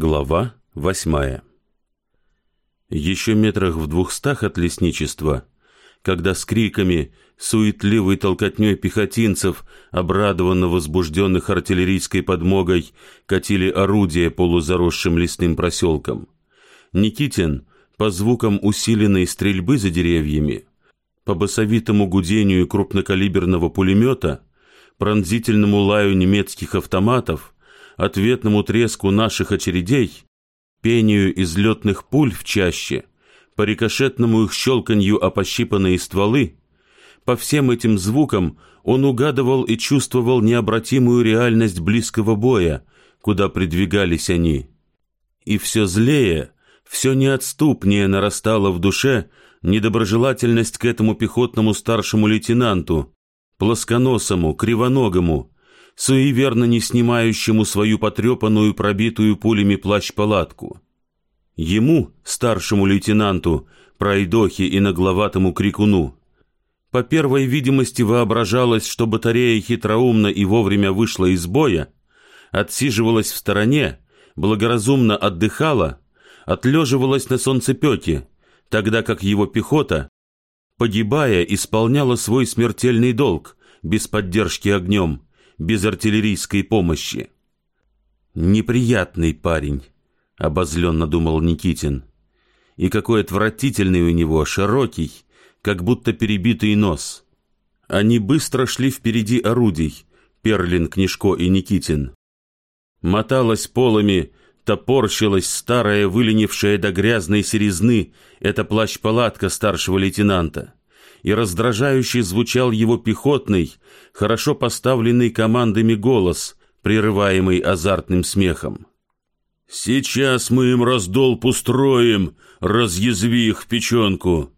Глава восьмая. Еще метрах в двухстах от лесничества, когда с криками, суетливой толкотней пехотинцев, обрадованно возбужденных артиллерийской подмогой, катили орудия полузаросшим лесным проселком, Никитин, по звукам усиленной стрельбы за деревьями, по басовитому гудению крупнокалиберного пулемета, пронзительному лаю немецких автоматов, ответному треску наших очередей, пению излетных пуль в чаще, по рикошетному их щелканью о пощипанные стволы, по всем этим звукам он угадывал и чувствовал необратимую реальность близкого боя, куда придвигались они. И все злее, все неотступнее нарастала в душе недоброжелательность к этому пехотному старшему лейтенанту, плосконосому, кривоногому, суеверно не снимающему свою потрепанную, пробитую пулями плащ-палатку. Ему, старшему лейтенанту, пройдохе и нагловатому крикуну, по первой видимости воображалось, что батарея хитроумно и вовремя вышла из боя, отсиживалась в стороне, благоразумно отдыхала, отлеживалась на солнцепеке, тогда как его пехота, погибая, исполняла свой смертельный долг без поддержки огнем, без артиллерийской помощи. «Неприятный парень», — обозленно думал Никитин. «И какой отвратительный у него, широкий, как будто перебитый нос». Они быстро шли впереди орудий, Перлин, Книжко и Никитин. Моталась полами, топорщилась старая, выленившая до грязной серизны, это плащ-палатка старшего лейтенанта и раздражающе звучал его пехотный, хорошо поставленный командами голос, прерываемый азартным смехом. «Сейчас мы им раздолб устроим, разъязви их в печенку.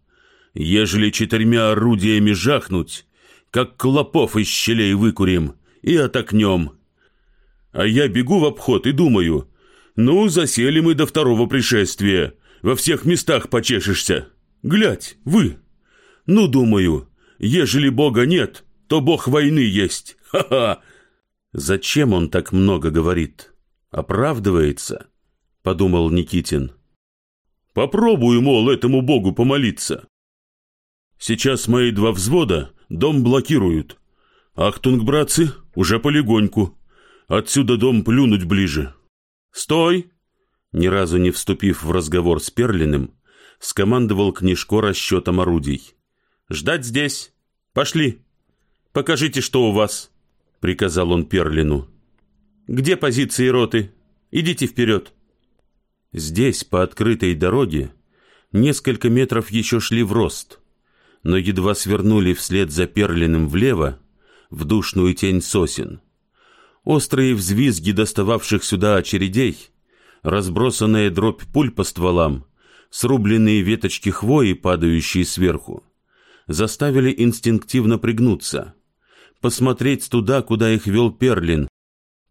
Ежели четырьмя орудиями жахнуть, как клопов из щелей выкурим и отокнем. А я бегу в обход и думаю, ну, засели мы до второго пришествия, во всех местах почешешься. Глядь, вы!» Ну, думаю, ежели Бога нет, то Бог войны есть. Ха-ха! Зачем он так много говорит? Оправдывается? Подумал Никитин. Попробую, мол, этому Богу помолиться. Сейчас мои два взвода дом блокируют. Ахтунг, братцы, уже полегоньку. Отсюда дом плюнуть ближе. Стой! Ни разу не вступив в разговор с Перлиным, скомандовал Книжко расчетам орудий. Ждать здесь. Пошли. Покажите, что у вас, приказал он Перлину. Где позиции роты? Идите вперед. Здесь, по открытой дороге, несколько метров еще шли в рост, но едва свернули вслед за Перлиным влево, в душную тень сосен. Острые взвизги достававших сюда очередей, разбросанная дробь пуль по стволам, срубленные веточки хвои, падающие сверху, заставили инстинктивно пригнуться, посмотреть туда, куда их вел Перлин,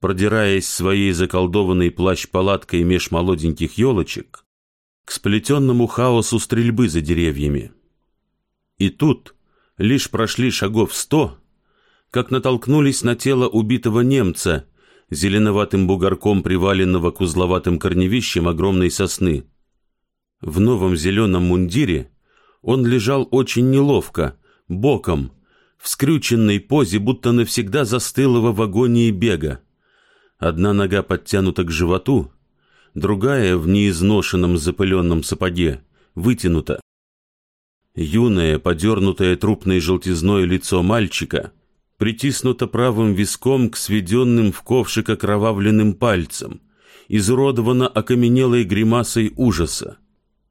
продираясь своей заколдованной плащ-палаткой меж молоденьких елочек к сплетенному хаосу стрельбы за деревьями. И тут лишь прошли шагов сто, как натолкнулись на тело убитого немца, зеленоватым бугорком приваленного к узловатым корневищам огромной сосны. В новом зеленом мундире он лежал очень неловко, боком, в скрюченной позе, будто навсегда застылого в агонии бега. Одна нога подтянута к животу, другая в неизношенном запыленном сапоге, вытянута. Юное, подернутое трупной желтизной лицо мальчика притиснуто правым виском к сведенным в ковшик окровавленным пальцам, изуродовано окаменелой гримасой ужаса.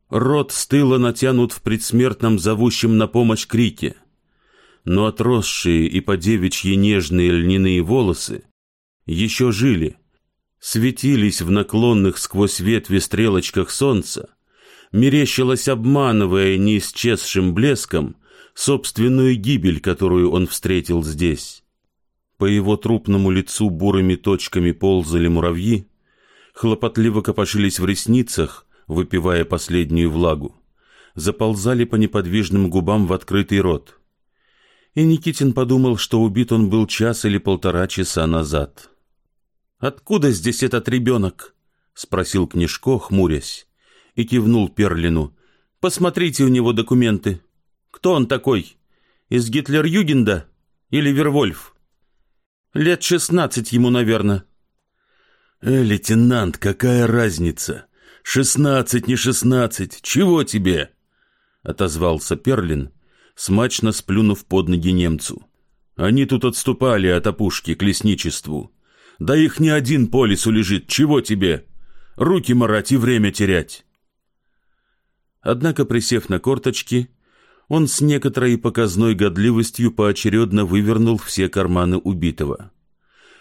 Рот стыло натянут в предсмертном зовущем на помощь крике. Но отросшие и подевичьи нежные льняные волосы еще жили, светились в наклонных сквозь ветви стрелочках солнца, мерещилось, обманывая неисчезшим блеском собственную гибель, которую он встретил здесь. По его трупному лицу бурыми точками ползали муравьи, хлопотливо копошились в ресницах, выпивая последнюю влагу, заползали по неподвижным губам в открытый рот. И Никитин подумал, что убит он был час или полтора часа назад. «Откуда здесь этот ребенок?» — спросил Книжко, хмурясь, и кивнул Перлину. «Посмотрите у него документы. Кто он такой? Из Гитлер-Югенда или Вервольф?» «Лет шестнадцать ему, наверное». «Э, лейтенант, какая разница? Шестнадцать, не шестнадцать, чего тебе?» Отозвался Перлин, смачно сплюнув под ноги немцу. «Они тут отступали от опушки к лесничеству. Да их ни один по лесу лежит, чего тебе?» руки марать и время терять. Однако, присев на корточки, он с некоторой показной годливостью поочередно вывернул все карманы убитого.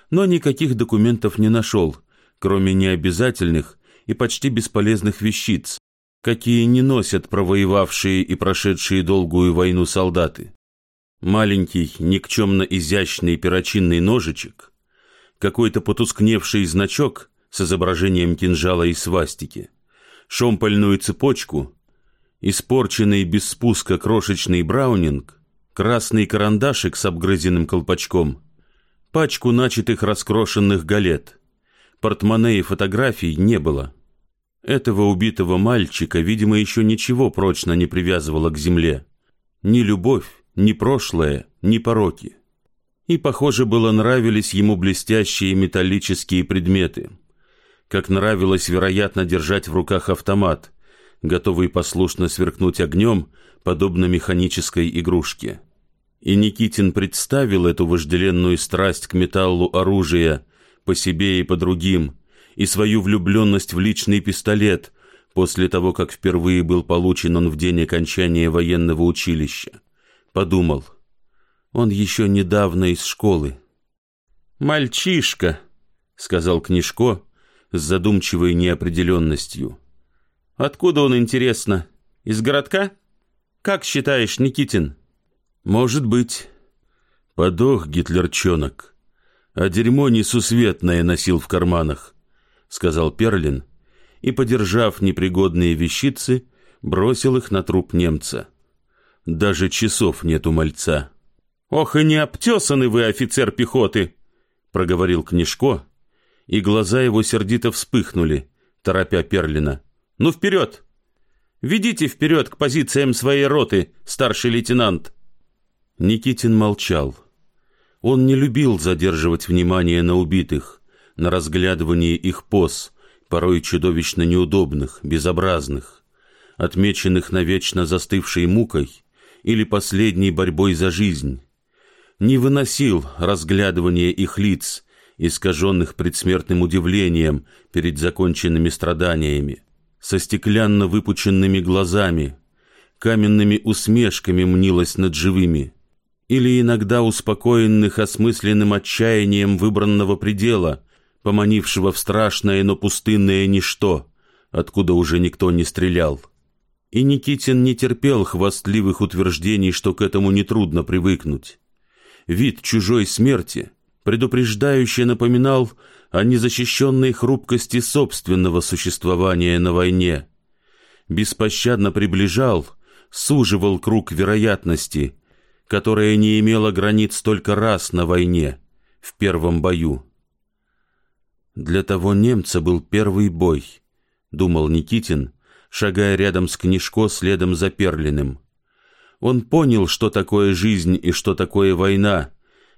Но никаких документов не нашел, кроме необязательных и почти бесполезных вещиц, какие не носят провоевавшие и прошедшие долгую войну солдаты. Маленький, никчемно изящный перочинный ножичек, какой-то потускневший значок с изображением кинжала и свастики, шомпольную цепочку, испорченный без спуска крошечный браунинг, красный карандашик с обгрызенным колпачком, пачку начатых раскрошенных галет. Портмоне и фотографий не было. Этого убитого мальчика, видимо, еще ничего прочно не привязывало к земле. Ни любовь, ни прошлое, ни пороки. И, похоже, было нравились ему блестящие металлические предметы – как нравилось, вероятно, держать в руках автомат, готовый послушно сверкнуть огнем, подобно механической игрушке. И Никитин представил эту вожделенную страсть к металлу оружия по себе и по другим, и свою влюбленность в личный пистолет после того, как впервые был получен он в день окончания военного училища. Подумал, он еще недавно из школы. «Мальчишка», — сказал Книжко, с задумчивой неопределенностью. «Откуда он, интересно? Из городка? Как считаешь, Никитин?» «Может быть. Подох гитлерчонок, а дерьмо несусветное носил в карманах», — сказал Перлин, и, подержав непригодные вещицы, бросил их на труп немца. Даже часов нет у мальца. «Ох и не обтесаны вы, офицер пехоты!» — проговорил Книжко, и глаза его сердито вспыхнули, торопя Перлина. «Ну, вперед! Ведите вперед к позициям своей роты, старший лейтенант!» Никитин молчал. Он не любил задерживать внимание на убитых, на разглядывание их поз, порой чудовищно неудобных, безобразных, отмеченных навечно застывшей мукой или последней борьбой за жизнь. Не выносил разглядывания их лиц, искаженных предсмертным удивлением перед законченными страданиями, со стеклянно выпученными глазами, каменными усмешками мнилось над живыми, или иногда успокоенных осмысленным отчаянием выбранного предела, поманившего в страшное, но пустынное ничто, откуда уже никто не стрелял. И Никитин не терпел хвастливых утверждений, что к этому нетрудно привыкнуть. Вид чужой смерти — предупреждающе напоминал о незащищенной хрупкости собственного существования на войне. Беспощадно приближал, суживал круг вероятности, которая не имела границ только раз на войне, в первом бою. Для того немца был первый бой, думал Никитин, шагая рядом с Книжко следом за Перлиным. Он понял, что такое жизнь и что такое война,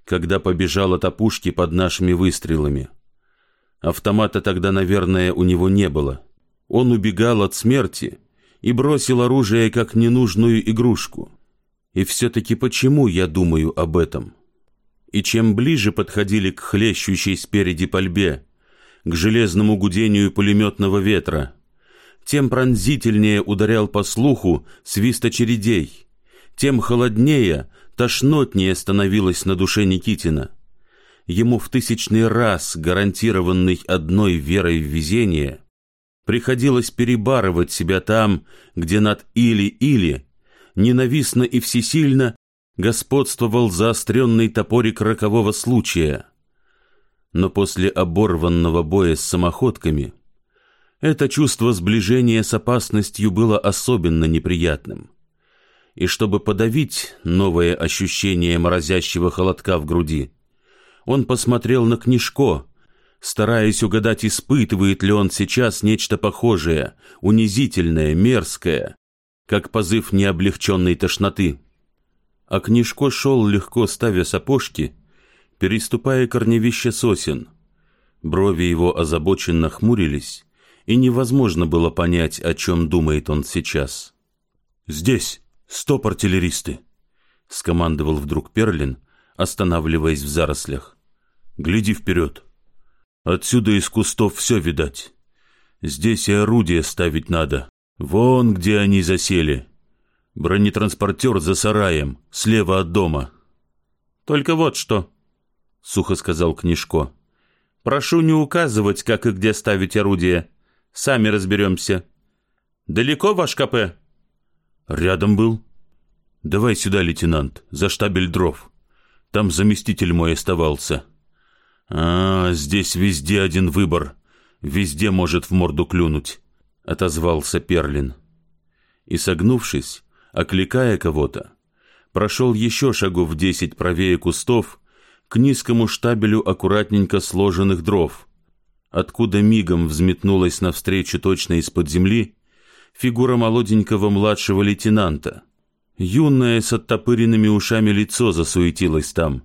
когда побежал от опушки под нашими выстрелами. Автомата тогда, наверное, у него не было. Он убегал от смерти и бросил оружие как ненужную игрушку. И все-таки почему я думаю об этом? И чем ближе подходили к хлещущей спереди пальбе, к железному гудению пулеметного ветра, тем пронзительнее ударял по слуху свист очередей, тем холоднее тошнотнее становилось на душе Никитина. Ему в тысячный раз, гарантированный одной верой в везение, приходилось перебарывать себя там, где над или-или, ненавистно и всесильно, господствовал заостренный топорик рокового случая. Но после оборванного боя с самоходками это чувство сближения с опасностью было особенно неприятным и чтобы подавить новое ощущение морозящего холодка в груди, он посмотрел на Книжко, стараясь угадать, испытывает ли он сейчас нечто похожее, унизительное, мерзкое, как позыв необлегченной тошноты. А книжко шел, легко ставя сапожки, переступая корневище сосен. Брови его озабоченно хмурились, и невозможно было понять, о чем думает он сейчас. «Здесь! Стоп, артиллеристы!» — скомандовал вдруг Перлин, останавливаясь в зарослях. «Гляди вперед! Отсюда из кустов все видать. Здесь и орудия ставить надо. Вон где они засели. Бронетранспортер за сараем, слева от дома». «Только вот что!» — сухо сказал Книжко. «Прошу не указывать, как и где ставить орудие. Сами разберемся. Далеко ваш КП?» «Рядом был. Давай сюда, лейтенант, за штабель дров. Там заместитель мой оставался. А, здесь везде один выбор. Везде может в морду клюнуть», — отозвался Перлин. И, согнувшись, окликая кого-то, прошел еще шагов десять правее кустов к низкому штабелю аккуратненько сложенных дров, откуда мигом взметнулась навстречу точно из-под земли фигура молоденького младшего лейтенанта. Юное с оттопыренными ушами лицо засуетилось там.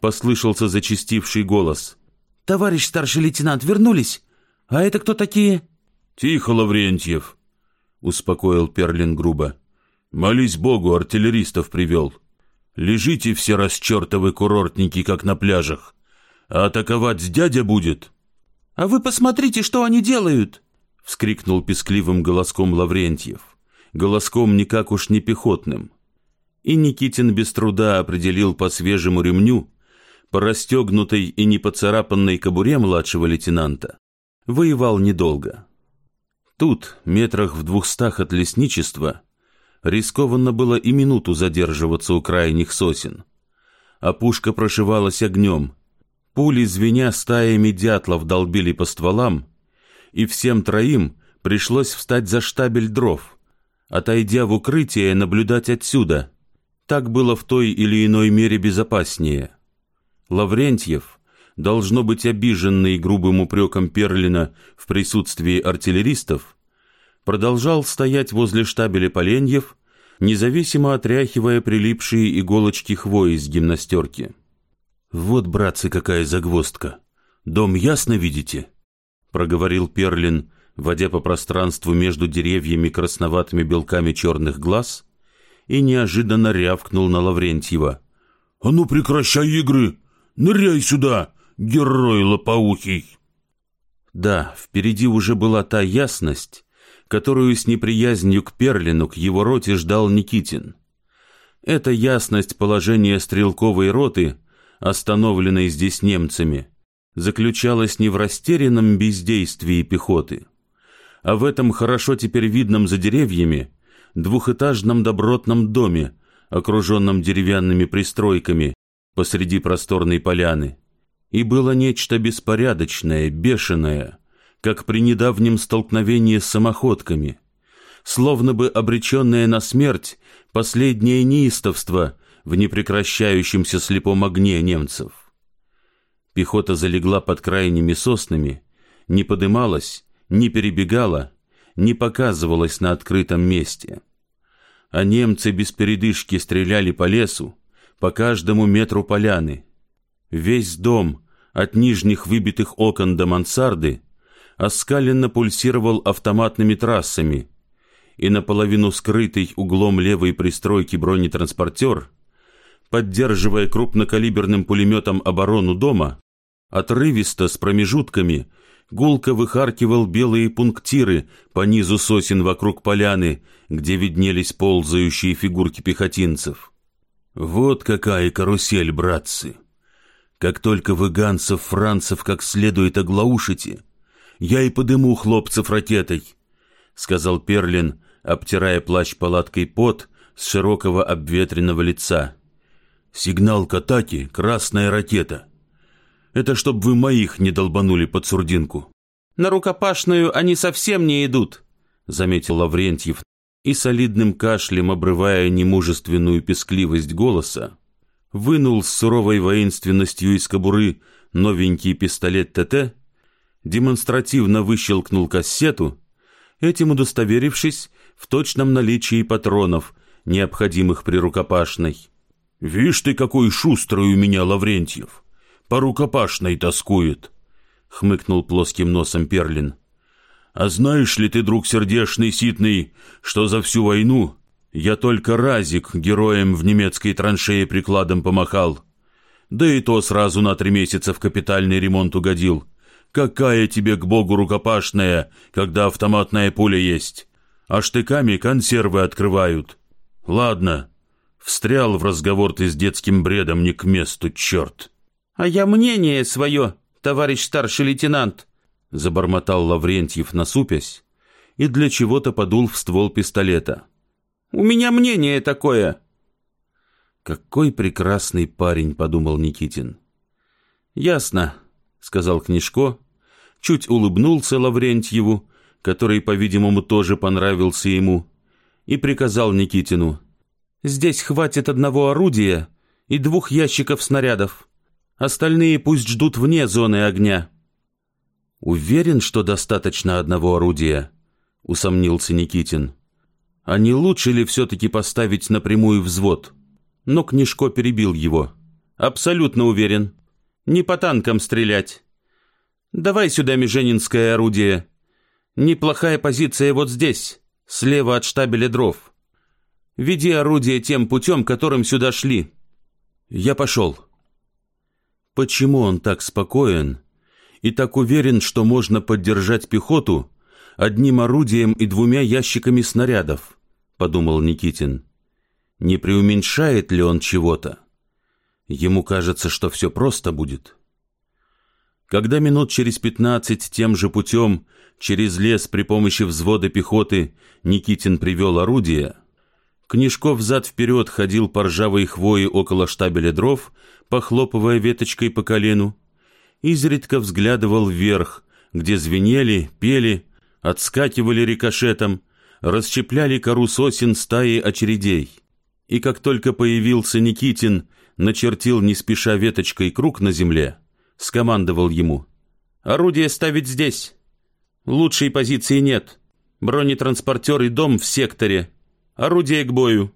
Послышался зачастивший голос. «Товарищ старший лейтенант, вернулись? А это кто такие?» «Тихо, Лаврентьев!» — успокоил Перлин грубо. «Молись Богу, артиллеристов привел». Лежите все расчертовы курортники, как на пляжах. А атаковать дядя будет. — А вы посмотрите, что они делают! — вскрикнул пескливым голоском Лаврентьев. Голоском никак уж не пехотным. И Никитин без труда определил по свежему ремню, по расстегнутой и не поцарапанной кобуре младшего лейтенанта, воевал недолго. Тут, метрах в двухстах от лесничества, рискованно было и минуту задерживаться у крайних сосен. А пушка прошивалась огнем. Пули, звеня стаями дятлов, долбили по стволам, и всем троим пришлось встать за штабель дров, отойдя в укрытие наблюдать отсюда. Так было в той или иной мере безопаснее. Лаврентьев, должно быть обиженный грубым упреком Перлина в присутствии артиллеристов, продолжал стоять возле штабеля поленьев, независимо отряхивая прилипшие иголочки хвои из гимнастерки. «Вот, братцы, какая загвоздка! Дом ясно видите?» — проговорил Перлин, водя по пространству между деревьями красноватыми белками черных глаз, и неожиданно рявкнул на Лаврентьева. «А ну прекращай игры! Ныряй сюда, герой лопоухий!» Да, впереди уже была та ясность, которую с неприязнью к Перлину к его роте ждал Никитин. Эта ясность положения стрелковой роты, остановленной здесь немцами, заключалась не в растерянном бездействии пехоты, а в этом хорошо теперь видном за деревьями двухэтажном добротном доме, окруженном деревянными пристройками посреди просторной поляны. И было нечто беспорядочное, бешеное, как при недавнем столкновении с самоходками, словно бы обреченное на смерть последнее неистовство в непрекращающемся слепом огне немцев. Пехота залегла под крайними соснами, не подымалась, не перебегала, не показывалась на открытом месте. А немцы без передышки стреляли по лесу, по каждому метру поляны. Весь дом, от нижних выбитых окон до мансарды, оскаленно пульсировал автоматными трассами, и наполовину скрытый углом левой пристройки бронетранспортер, поддерживая крупнокалиберным пулеметом оборону дома, отрывисто с промежутками гулко выхаркивал белые пунктиры по низу сосен вокруг поляны, где виднелись ползающие фигурки пехотинцев. Вот какая карусель, братцы! Как только вы ганцев францев как следует оглаушите, я и подыму хлопцев ракетой», — сказал Перлин, обтирая плащ палаткой пот с широкого обветренного лица. «Сигнал к атаке — красная ракета. Это чтоб вы моих не долбанули под сурдинку». «На рукопашную они совсем не идут», — заметил Лаврентьев, и солидным кашлем, обрывая немужественную пескливость голоса, вынул с суровой воинственностью из кобуры новенький пистолет ТТ демонстративно выщелкнул кассету, этим удостоверившись в точном наличии патронов, необходимых при рукопашной. «Вишь ты, какой шустрый у меня Лаврентьев! По рукопашной тоскует!» — хмыкнул плоским носом Перлин. «А знаешь ли ты, друг сердешный, ситный, что за всю войну я только разик героем в немецкой траншее прикладом помахал? Да и то сразу на три месяца в капитальный ремонт угодил. Какая тебе к богу рукопашная, когда автоматная пуля есть? А штыками консервы открывают. Ладно, встрял в разговор ты с детским бредом не к месту, черт. А я мнение свое, товарищ старший лейтенант, забормотал Лаврентьев насупясь и для чего-то подул в ствол пистолета. У меня мнение такое. Какой прекрасный парень, подумал Никитин. Ясно, сказал Книжко, чуть улыбнулся Лаврентьеву, который, по-видимому, тоже понравился ему, и приказал Никитину. «Здесь хватит одного орудия и двух ящиков снарядов. Остальные пусть ждут вне зоны огня». «Уверен, что достаточно одного орудия?» — усомнился Никитин. «А не лучше ли все-таки поставить напрямую взвод?» Но Книжко перебил его. «Абсолютно уверен. Не по танкам стрелять. Давай сюда меженинское орудие. Неплохая позиция вот здесь, слева от штабеля дров. Веди орудие тем путем, которым сюда шли. Я пошел. Почему он так спокоен и так уверен, что можно поддержать пехоту одним орудием и двумя ящиками снарядов? Подумал Никитин. Не преуменьшает ли он чего-то? Ему кажется, что все просто будет. Когда минут через пятнадцать тем же путем через лес при помощи взвода пехоты Никитин привел орудие, Книжков взад-вперед ходил по ржавой хвои около штабеля дров, похлопывая веточкой по колену, изредка взглядывал вверх, где звенели, пели, отскакивали рикошетом, расщепляли кору сосен стаи очередей. И как только появился Никитин, начертил не спеша веточкой круг на земле, скомандовал ему. «Орудие ставить здесь. Лучшей позиции нет. Бронетранспортер и дом в секторе. Орудие к бою».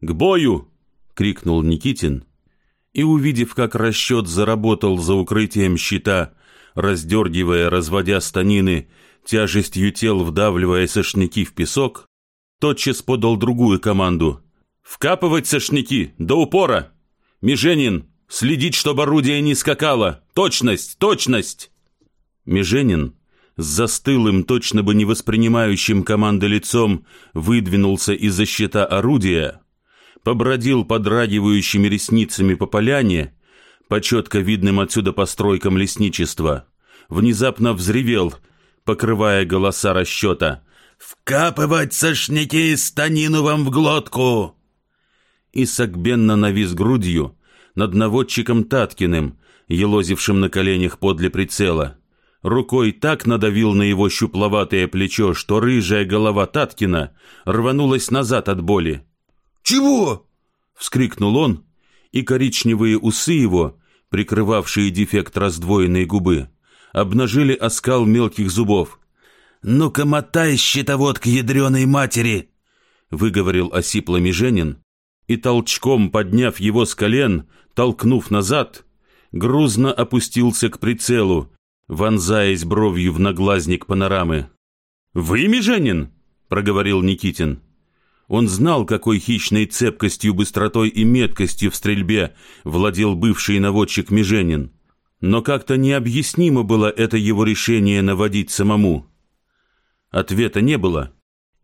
«К бою!» — крикнул Никитин. И, увидев, как расчет заработал за укрытием щита, раздергивая, разводя станины, тяжестью тел вдавливая сошники в песок, тотчас подал другую команду. «Вкапывать сошники до упора!» Меженин, следить, чтобы орудие не скакало! Точность! Точность!» Меженин с застылым, точно бы не воспринимающим команды лицом, выдвинулся из-за щита орудия, побродил подрагивающими ресницами по поляне, по четко видным отсюда постройкам лесничества, внезапно взревел, покрывая голоса расчета. «Вкапывать сошники станину вам в глотку!» И согбенно навис грудью над наводчиком Таткиным, елозившим на коленях подле прицела. Рукой так надавил на его щупловатое плечо, что рыжая голова Таткина рванулась назад от боли. «Чего?» — вскрикнул он, и коричневые усы его, прикрывавшие дефект раздвоенной губы, обнажили оскал мелких зубов. «Ну-ка мотай, щитовод, к ядреной матери!» — выговорил осипло Меженин, и толчком, подняв его с колен, толкнув назад, грузно опустился к прицелу, вонзаясь бровью в наглазник панорамы. «Вы, Меженин?» — проговорил Никитин. Он знал, какой хищной цепкостью, быстротой и меткостью в стрельбе владел бывший наводчик Меженин. Но как-то необъяснимо было это его решение наводить самому. Ответа не было,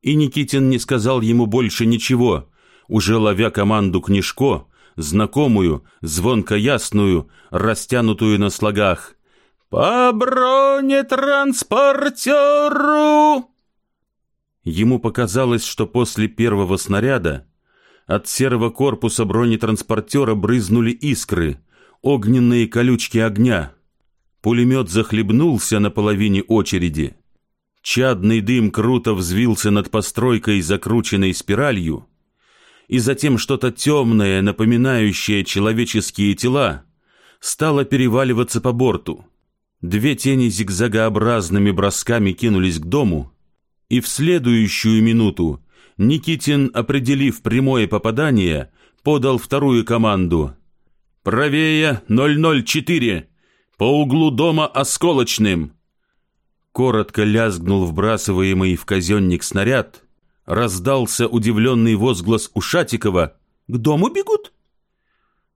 и Никитин не сказал ему больше ничего, уже ловя команду Книжко, знакомую, звонко ясную, растянутую на слогах. «По бронетранспортеру!» Ему показалось, что после первого снаряда от серого корпуса бронетранспортера брызнули искры, огненные колючки огня. Пулемет захлебнулся на половине очереди. Чадный дым круто взвился над постройкой, закрученной спиралью, и затем что-то темное, напоминающее человеческие тела, стало переваливаться по борту. Две тени зигзагообразными бросками кинулись к дому, и в следующую минуту Никитин, определив прямое попадание, подал вторую команду. «Правее 004! По углу дома осколочным!» Коротко лязгнул вбрасываемый в казенник снаряд. Раздался удивленный возглас Ушатикова. «К дому бегут?»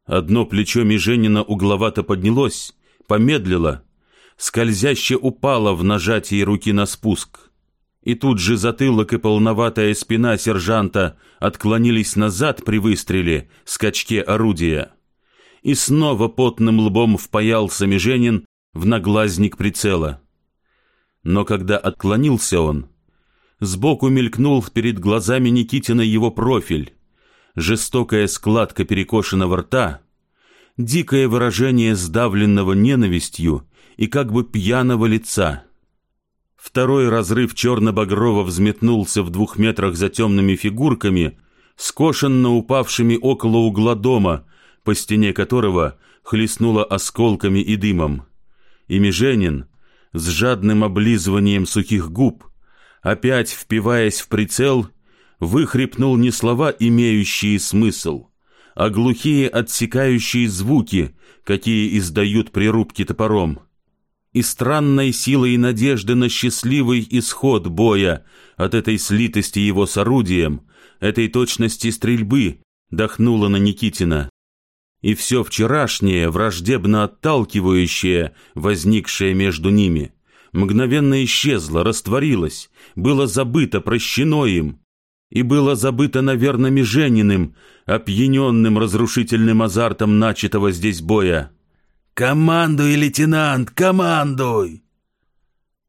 Одно плечо Меженина угловато поднялось, помедлило, скользяще упало в нажатии руки на спуск. И тут же затылок и полноватая спина сержанта отклонились назад при выстреле, скачке орудия. И снова потным лбом впаялся Меженин в наглазник прицела. Но когда отклонился он, сбоку мелькнул перед глазами Никитина его профиль, жестокая складка перекошенного рта, дикое выражение сдавленного ненавистью и как бы пьяного лица. Второй разрыв черно-багрово взметнулся в двух метрах за темными фигурками, скошенно упавшими около угла дома, по стене которого хлестнуло осколками и дымом. И Меженин, с жадным облизыванием сухих губ, опять впиваясь в прицел, выхрипнул не слова, имеющие смысл, а глухие отсекающие звуки, какие издают прирубки топором. И странной силой надежды на счастливый исход боя от этой слитости его с орудием, этой точности стрельбы, дохнуло на Никитина. И все вчерашнее, враждебно отталкивающее, возникшее между ними, мгновенно исчезло, растворилось, было забыто, прощено им, и было забыто, наверное, Межениным, опьяненным разрушительным азартом начатого здесь боя. «Командуй, лейтенант, командуй!»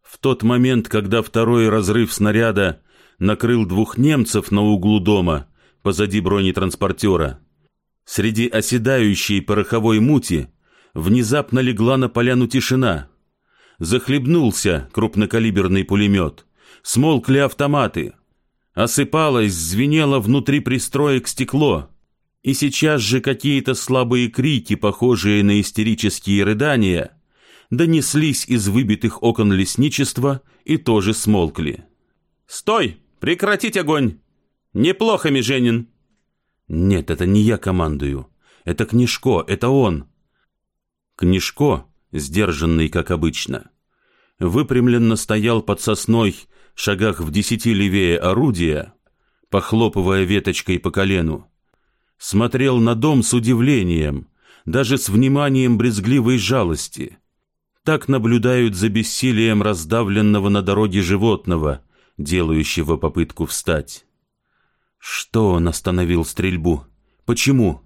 В тот момент, когда второй разрыв снаряда накрыл двух немцев на углу дома, позади бронетранспортера, среди оседающей пороховой мути внезапно легла на поляну тишина. Захлебнулся крупнокалиберный пулемет, смолкли автоматы — осыпалось, звенело внутри пристроек стекло, и сейчас же какие-то слабые крики, похожие на истерические рыдания, донеслись из выбитых окон лесничества и тоже смолкли. «Стой! Прекратить огонь! Неплохо, Меженин!» «Нет, это не я командую. Это Книжко, это он!» Книжко, сдержанный, как обычно, выпрямленно стоял под сосной шагах в десяти левее орудия, похлопывая веточкой по колену, смотрел на дом с удивлением, даже с вниманием брезгливой жалости. Так наблюдают за бессилием раздавленного на дороге животного, делающего попытку встать. Что он остановил стрельбу? Почему?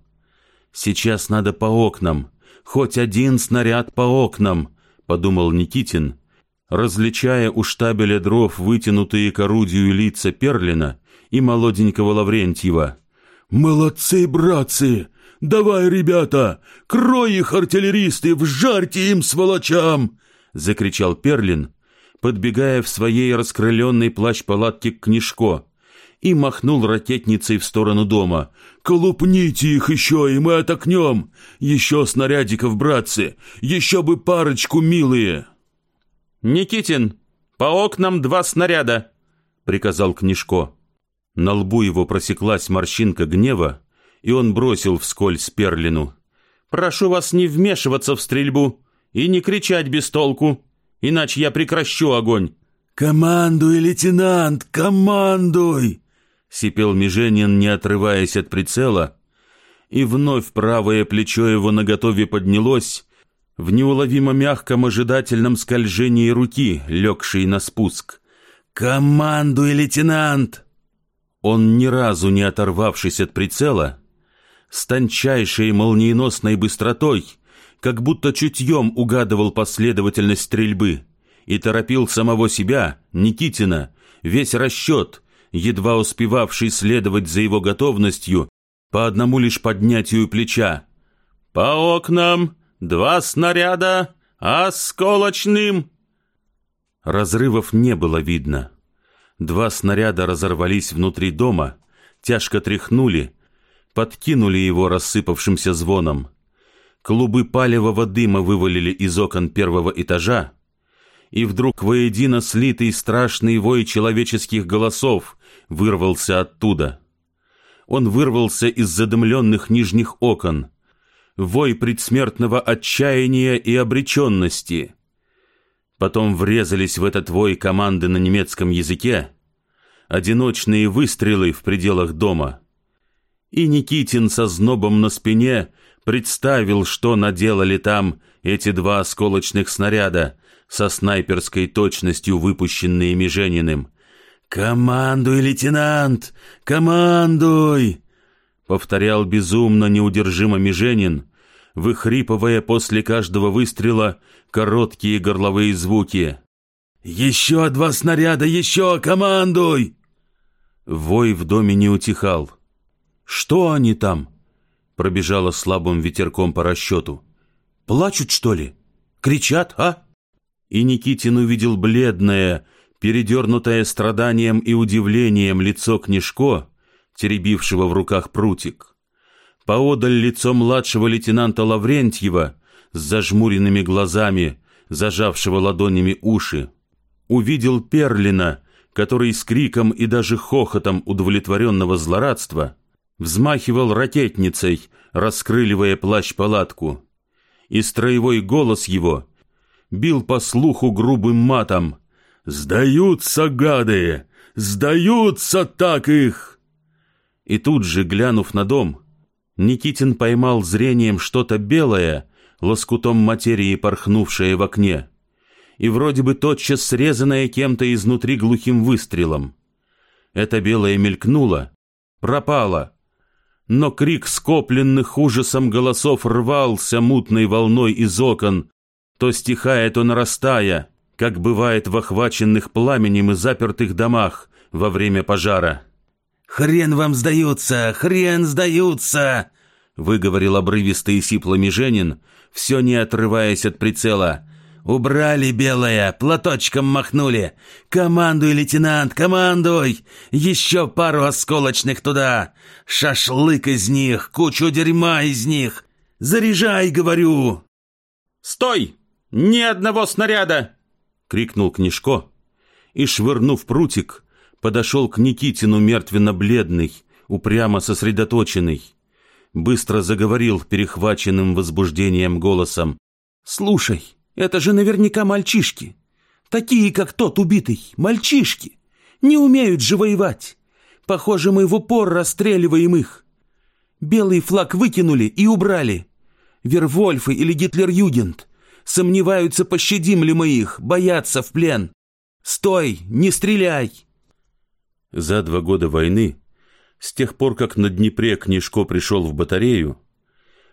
Сейчас надо по окнам, хоть один снаряд по окнам, подумал Никитин, различая у штабеля дров вытянутые к орудию лица Перлина и молоденького Лаврентьева. «Молодцы, братцы! Давай, ребята! Крой их, артиллеристы! Вжарьте им, сволочам!» — закричал Перлин, подбегая в своей раскрыленной плащ-палатке к Книжко и махнул ракетницей в сторону дома. «Колупните их еще, и мы отокнем! Еще снарядиков, братцы! Еще бы парочку, милые!» «Никитин, по окнам два снаряда!» — приказал Книжко. На лбу его просеклась морщинка гнева, и он бросил вскользь Перлину. «Прошу вас не вмешиваться в стрельбу и не кричать без толку, иначе я прекращу огонь». «Командуй, лейтенант, командуй!» — сипел Меженин, не отрываясь от прицела, и вновь правое плечо его наготове поднялось, в неуловимо мягком ожидательном скольжении руки, легшей на спуск. «Командуй, лейтенант!» Он, ни разу не оторвавшись от прицела, с тончайшей молниеносной быстротой, как будто чутьем угадывал последовательность стрельбы и торопил самого себя, Никитина, весь расчет, едва успевавший следовать за его готовностью по одному лишь поднятию плеча. «По окнам!» Два снаряда осколочным!» Разрывов не было видно. Два снаряда разорвались внутри дома, тяжко тряхнули, подкинули его рассыпавшимся звоном. Клубы палевого дыма вывалили из окон первого этажа, и вдруг воедино слитый страшный вой человеческих голосов вырвался оттуда. Он вырвался из задымленных нижних окон, вой предсмертного отчаяния и обреченности. Потом врезались в этот вой команды на немецком языке, одиночные выстрелы в пределах дома. И Никитин со знобом на спине представил, что наделали там эти два осколочных снаряда, со снайперской точностью выпущенные Межениным. «Командуй, лейтенант! Командуй!» Повторял безумно неудержимо Меженин, выхрипывая после каждого выстрела короткие горловые звуки. «Еще два снаряда! Еще! Командуй!» Вой в доме не утихал. «Что они там?» Пробежала слабым ветерком по расчету. «Плачут, что ли? Кричат, а?» И Никитин увидел бледное, передернутое страданием и удивлением лицо Книжко, теребившего в руках прутик. Поодаль лицо младшего лейтенанта Лаврентьева с зажмуренными глазами, зажавшего ладонями уши. Увидел Перлина, который с криком и даже хохотом удовлетворенного злорадства взмахивал ракетницей, раскрыливая плащ-палатку. И строевой голос его бил по слуху грубым матом. «Сдаются, гады! Сдаются так их!» И тут же, глянув на дом, Никитин поймал зрением что-то белое, лоскутом материи порхнувшее в окне, и вроде бы тотчас срезанное кем-то изнутри глухим выстрелом. Это белое мелькнуло, пропало, но крик скопленных ужасом голосов рвался мутной волной из окон, то стихая, то нарастая, как бывает в охваченных пламенем и запертых домах во время пожара. «Хрен вам сдаются! Хрен сдаются!» — выговорил обрывистый сипло Женин, все не отрываясь от прицела. «Убрали белое, платочком махнули! Командуй, лейтенант, командуй! Еще пару осколочных туда! Шашлык из них, кучу дерьма из них! Заряжай, говорю!» «Стой! Ни одного снаряда!» — крикнул Книжко и, швырнув прутик, подошел к Никитину мертвенно-бледный, упрямо сосредоточенный. Быстро заговорил перехваченным возбуждением голосом. «Слушай, это же наверняка мальчишки. Такие, как тот убитый, мальчишки. Не умеют же воевать. Похоже, мы в упор расстреливаем их. Белый флаг выкинули и убрали. Вервольфы или Гитлер-Югент. Сомневаются, пощадим ли мы их, боятся в плен. Стой, не стреляй!» За два года войны, с тех пор, как на Днепре Книжко пришел в батарею,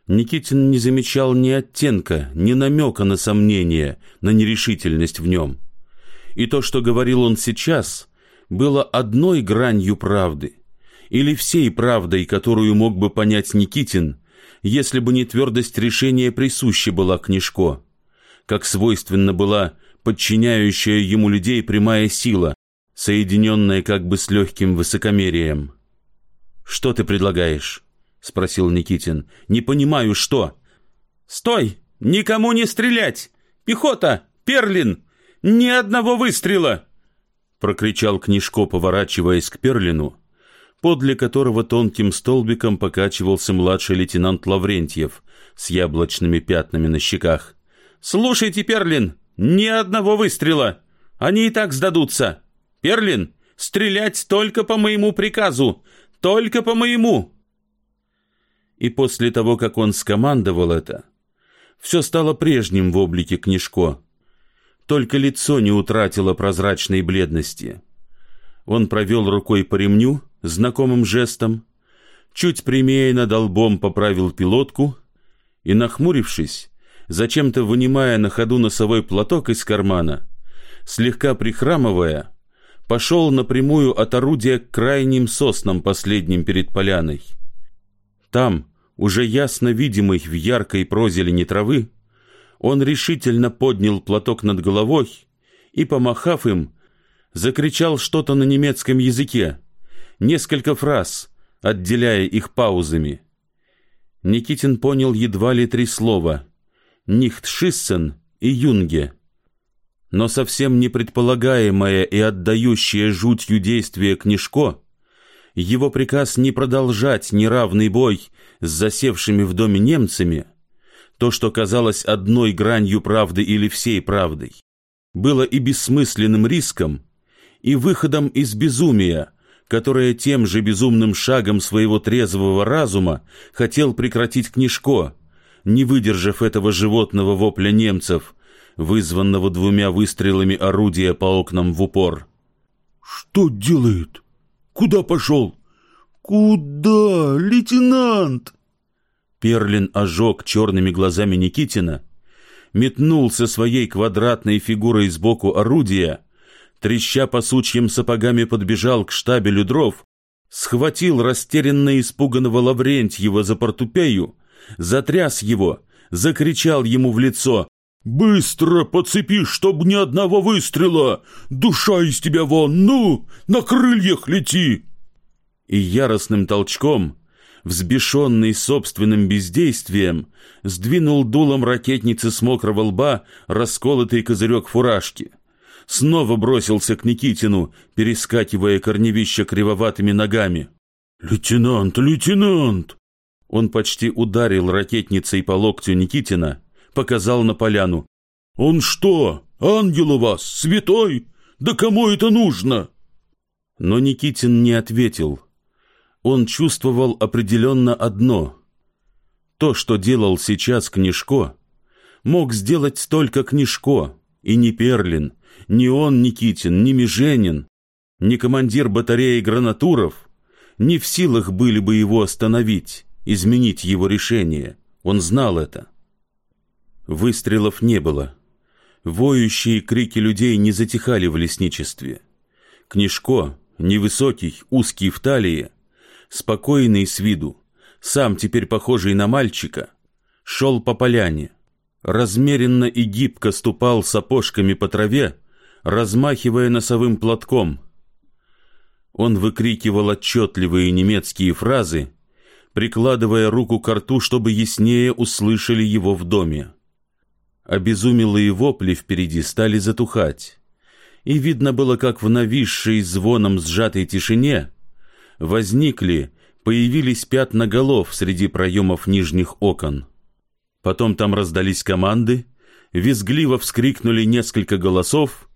Никитин не замечал ни оттенка, ни намека на сомнение, на нерешительность в нем. И то, что говорил он сейчас, было одной гранью правды, или всей правдой, которую мог бы понять Никитин, если бы не твердость решения присуща была Книжко, как свойственно была подчиняющая ему людей прямая сила, соединенная как бы с легким высокомерием. «Что ты предлагаешь?» — спросил Никитин. «Не понимаю, что?» «Стой! Никому не стрелять! Пехота! Перлин! Ни одного выстрела!» Прокричал Книжко, поворачиваясь к Перлину, подле которого тонким столбиком покачивался младший лейтенант Лаврентьев с яблочными пятнами на щеках. «Слушайте, Перлин, ни одного выстрела! Они и так сдадутся! Перлин, стрелять только по моему приказу! Только по моему!» И после того, как он скомандовал это, все стало прежним в облике Книжко. Только лицо не утратило прозрачной бледности. Он провел рукой по ремню, знакомым жестом, чуть прямее над лбом поправил пилотку и, нахмурившись, зачем-то вынимая на ходу носовой платок из кармана, слегка прихрамывая, пошел напрямую от орудия к крайним соснам, последним перед поляной. Там, уже ясно видимый в яркой прозелени травы, он решительно поднял платок над головой и, помахав им, закричал что-то на немецком языке, несколько фраз, отделяя их паузами. Никитин понял едва ли три слова «Нихтшиссен» и «Юнге». Но совсем не предполагаемое и отдающее жутью действие Книжко, его приказ не продолжать неравный бой с засевшими в доме немцами, то, что казалось одной гранью правды или всей правдой, было и бессмысленным риском, и выходом из безумия, которое тем же безумным шагом своего трезвого разума хотел прекратить Книжко, не выдержав этого животного вопля немцев, вызванного двумя выстрелами орудия по окнам в упор. «Что делает? Куда пошел? Куда, лейтенант?» Перлин ожег черными глазами Никитина, метнулся своей квадратной фигурой сбоку орудия, треща по сучьям сапогами подбежал к штабелю дров, схватил растерянно испуганного Лаврентьева за портупею, затряс его, закричал ему в лицо «Быстро поцепи, чтоб ни одного выстрела! Душа из тебя вон, ну, на крыльях лети!» И яростным толчком, взбешенный собственным бездействием, сдвинул дулом ракетницы с мокрого лба расколотый козырек фуражки. Снова бросился к Никитину, перескакивая корневища кривоватыми ногами. «Лейтенант, лейтенант!» Он почти ударил ракетницей по локтю Никитина, показал на поляну. «Он что, ангел у вас, святой? Да кому это нужно?» Но Никитин не ответил. Он чувствовал определенно одно. То, что делал сейчас Книжко, мог сделать только Книжко, и не Перлин, ни он, Никитин, ни Меженин, ни командир батареи гранатуров не в силах были бы его остановить, изменить его решение. Он знал это. Выстрелов не было. Воющие крики людей не затихали в лесничестве. Книжко, невысокий, узкий в талии, спокойный с виду, сам теперь похожий на мальчика, шел по поляне, размеренно и гибко ступал сапожками по траве, размахивая носовым платком. Он выкрикивал отчетливые немецкие фразы, прикладывая руку к рту, чтобы яснее услышали его в доме обезумелые вопли впереди стали затухать, и видно было, как в нависшей звоном сжатой тишине возникли, появились пятна голов среди проемов нижних окон. Потом там раздались команды, визгливо вскрикнули несколько голосов,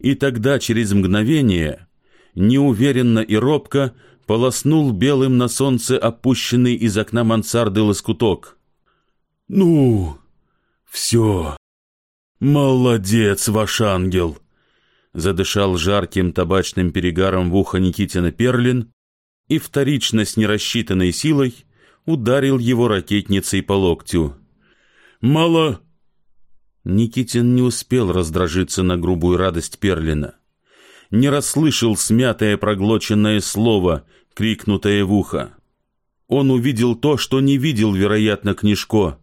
и тогда через мгновение, неуверенно и робко, полоснул белым на солнце опущенный из окна мансарды лоскуток. «Ну!» «Все! Молодец, ваш ангел!» Задышал жарким табачным перегаром в ухо Никитина Перлин и вторично с нерассчитанной силой ударил его ракетницей по локтю. «Мало...» Никитин не успел раздражиться на грубую радость Перлина. Не расслышал смятое проглоченное слово, крикнутое в ухо. Он увидел то, что не видел, вероятно, Книжко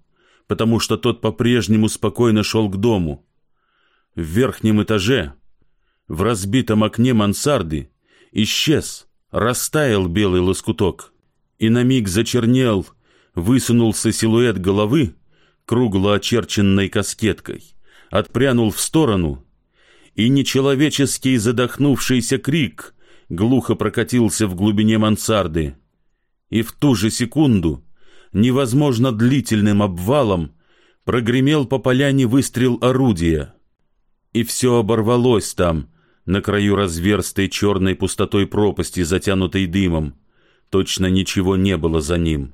потому что тот по-прежнему спокойно шел к дому. В верхнем этаже, в разбитом окне мансарды, исчез, растаял белый лоскуток, и на миг зачернел, высунулся силуэт головы, кругло очерченной каскеткой, отпрянул в сторону, и нечеловеческий задохнувшийся крик глухо прокатился в глубине мансарды. И в ту же секунду невозможно длительным обвалом прогремел по поляне выстрел орудия. И все оборвалось там, на краю разверстой черной пустотой пропасти, затянутой дымом. Точно ничего не было за ним.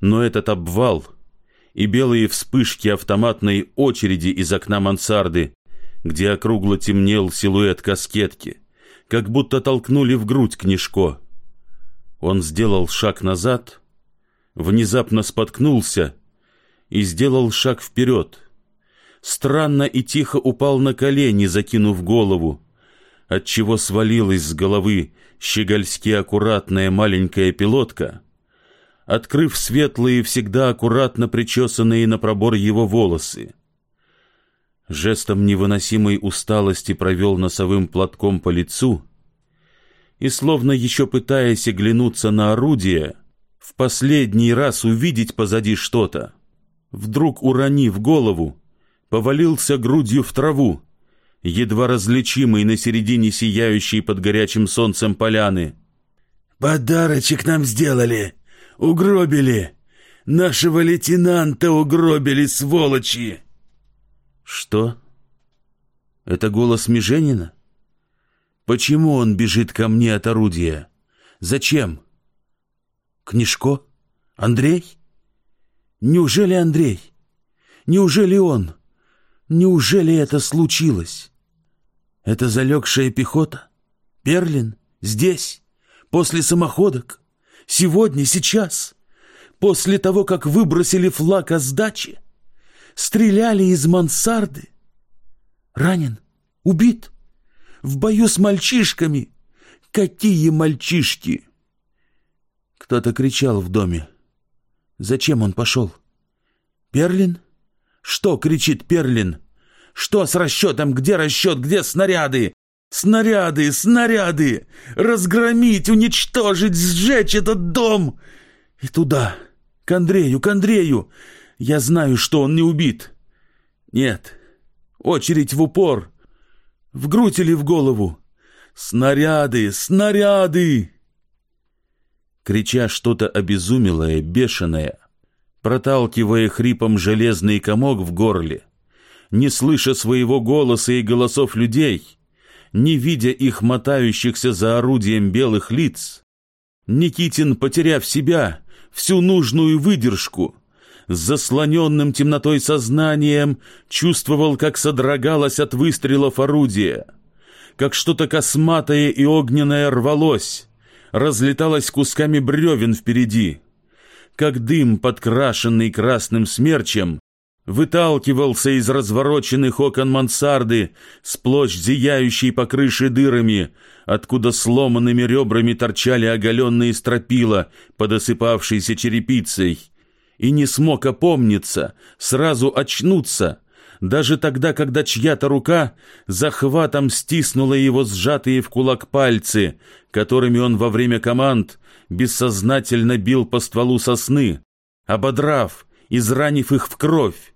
Но этот обвал и белые вспышки автоматной очереди из окна мансарды, где округло темнел силуэт каскетки, как будто толкнули в грудь книжко. Он сделал шаг назад — внезапно споткнулся и сделал шаг вперед. Странно и тихо упал на колени, закинув голову, отчего свалилась с головы щегольски аккуратная маленькая пилотка, открыв светлые, всегда аккуратно причесанные на пробор его волосы. Жестом невыносимой усталости провел носовым платком по лицу и, словно еще пытаясь оглянуться на орудие, В последний раз увидеть позади что-то. Вдруг, уронив голову, повалился грудью в траву, едва различимый на середине сияющей под горячим солнцем поляны. «Подарочек нам сделали! Угробили! Нашего лейтенанта угробили, сволочи!» «Что? Это голос Меженина? Почему он бежит ко мне от орудия? Зачем? Книжко? Андрей? Неужели Андрей? Неужели он? Неужели это случилось? Это залегшая пехота? Перлин? Здесь? После самоходок? Сегодня? Сейчас? После того, как выбросили флаг о сдаче? Стреляли из мансарды? Ранен? Убит? В бою с мальчишками? Какие мальчишки? Кто-то кричал в доме. Зачем он пошел? Перлин? — что кричит Перлин? Что с расчетом? Где расчет? Где снаряды? Снаряды, снаряды! Разгромить, уничтожить, сжечь этот дом! И туда, к Андрею, к Андрею! Я знаю, что он не убит. Нет, очередь в упор. В грудь или в голову? Снаряды, снаряды! Крича что-то обезумелое, бешеное, проталкивая хрипом железный комок в горле, не слыша своего голоса и голосов людей, не видя их мотающихся за орудием белых лиц, Никитин, потеряв себя, всю нужную выдержку, с заслоненным темнотой сознанием чувствовал, как содрогалось от выстрелов орудия, как что-то косматое и огненное рвалось, разлеталось кусками бревен впереди как дым, подкрашенный красным смерчем, выталкивался из развороченных окон мансарды, сплошь зияющей по крыше дырами, откуда сломанными ребрами торчали оголенные стропила, подосыпавшиеся черепицей, и не смог опомниться, сразу очнуться, даже тогда, когда чья-то рука захватом стиснула его сжатые в кулак пальцы, которыми он во время команд бессознательно бил по стволу сосны, ободрав, изранив их в кровь.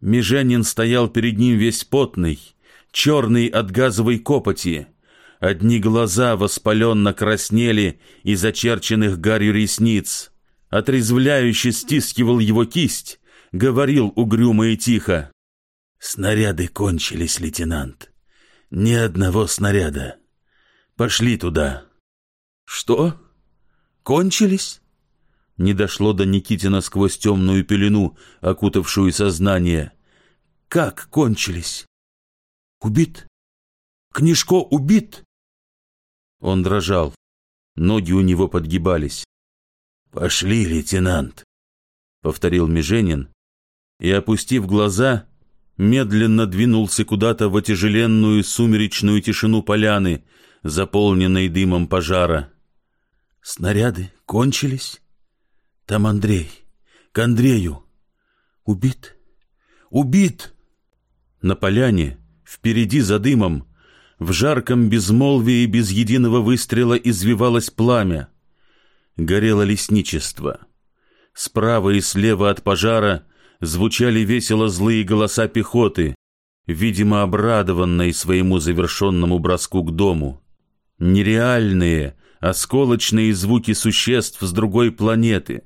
Меженин стоял перед ним весь потный, черный от газовой копоти. Одни глаза воспаленно краснели из очерченных гарью ресниц. Отрезвляюще стискивал его кисть, говорил угрюмо и тихо. «Снаряды кончились, лейтенант. Ни одного снаряда. Пошли туда». «Что?» кончились?» Не дошло до Никитина сквозь темную пелену, окутавшую сознание. «Как кончились? Убит? Книжко убит?» Он дрожал. Ноги у него подгибались. «Пошли, лейтенант!» — повторил Меженин, и, опустив глаза, медленно двинулся куда-то в отяжеленную сумеречную тишину поляны, заполненной дымом пожара. Снаряды кончились. Там Андрей. К Андрею. Убит? Убит! На поляне, впереди за дымом, в жарком безмолвии без единого выстрела извивалось пламя. Горело лесничество. Справа и слева от пожара звучали весело злые голоса пехоты, видимо, обрадованные своему завершенному броску к дому. Нереальные, осколочные звуки существ с другой планеты,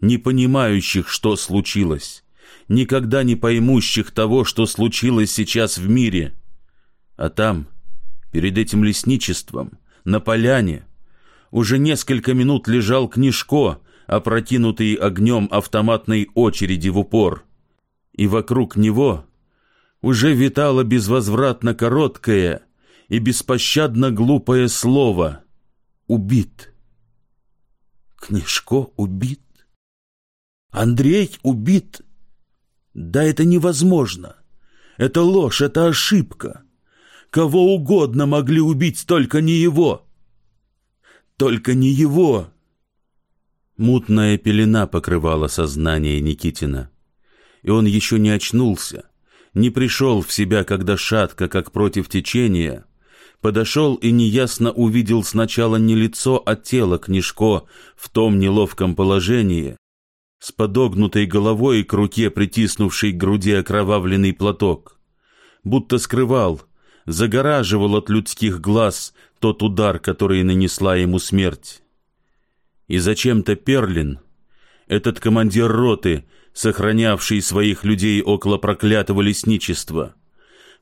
не понимающих, что случилось, никогда не поймущих того, что случилось сейчас в мире. А там, перед этим лесничеством, на поляне, уже несколько минут лежал Книжко, опрокинутый огнем автоматной очереди в упор, и вокруг него уже витало безвозвратно короткое и беспощадно глупое слово — убит. Книжко убит. Андрей убит. Да это невозможно. Это ложь, это ошибка. Кого угодно могли убить, только не его. Только не его. Мутная пелена покрывала сознание Никитина. И он еще не очнулся, не пришел в себя, когда шатко, как против течения, подошел и неясно увидел сначала не лицо, а тело Книжко в том неловком положении, с подогнутой головой и к руке притиснувшей к груди окровавленный платок, будто скрывал, загораживал от людских глаз тот удар, который нанесла ему смерть. И зачем-то Перлин, этот командир роты, сохранявший своих людей около проклятого лесничества,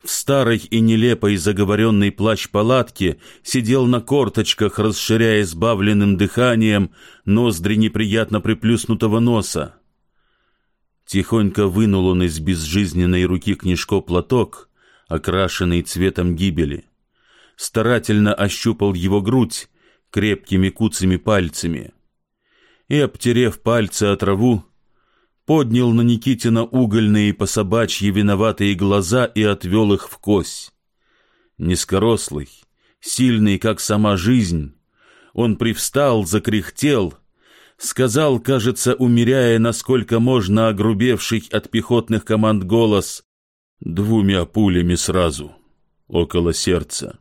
в старой и нелепой заговоренной плащ-палатке сидел на корточках, расширяя сбавленным дыханием ноздри неприятно приплюснутого носа. Тихонько вынул он из безжизненной руки книжко платок, окрашенный цветом гибели. Старательно ощупал его грудь крепкими куцами пальцами. И, обтерев пальцы о траву, поднял на Никитина угольные по собачьи виноватые глаза и отвел их в кось. Низкорослый, сильный, как сама жизнь, он привстал, закряхтел, сказал, кажется, умеряя, насколько можно огрубевший от пехотных команд голос, двумя пулями сразу, около сердца.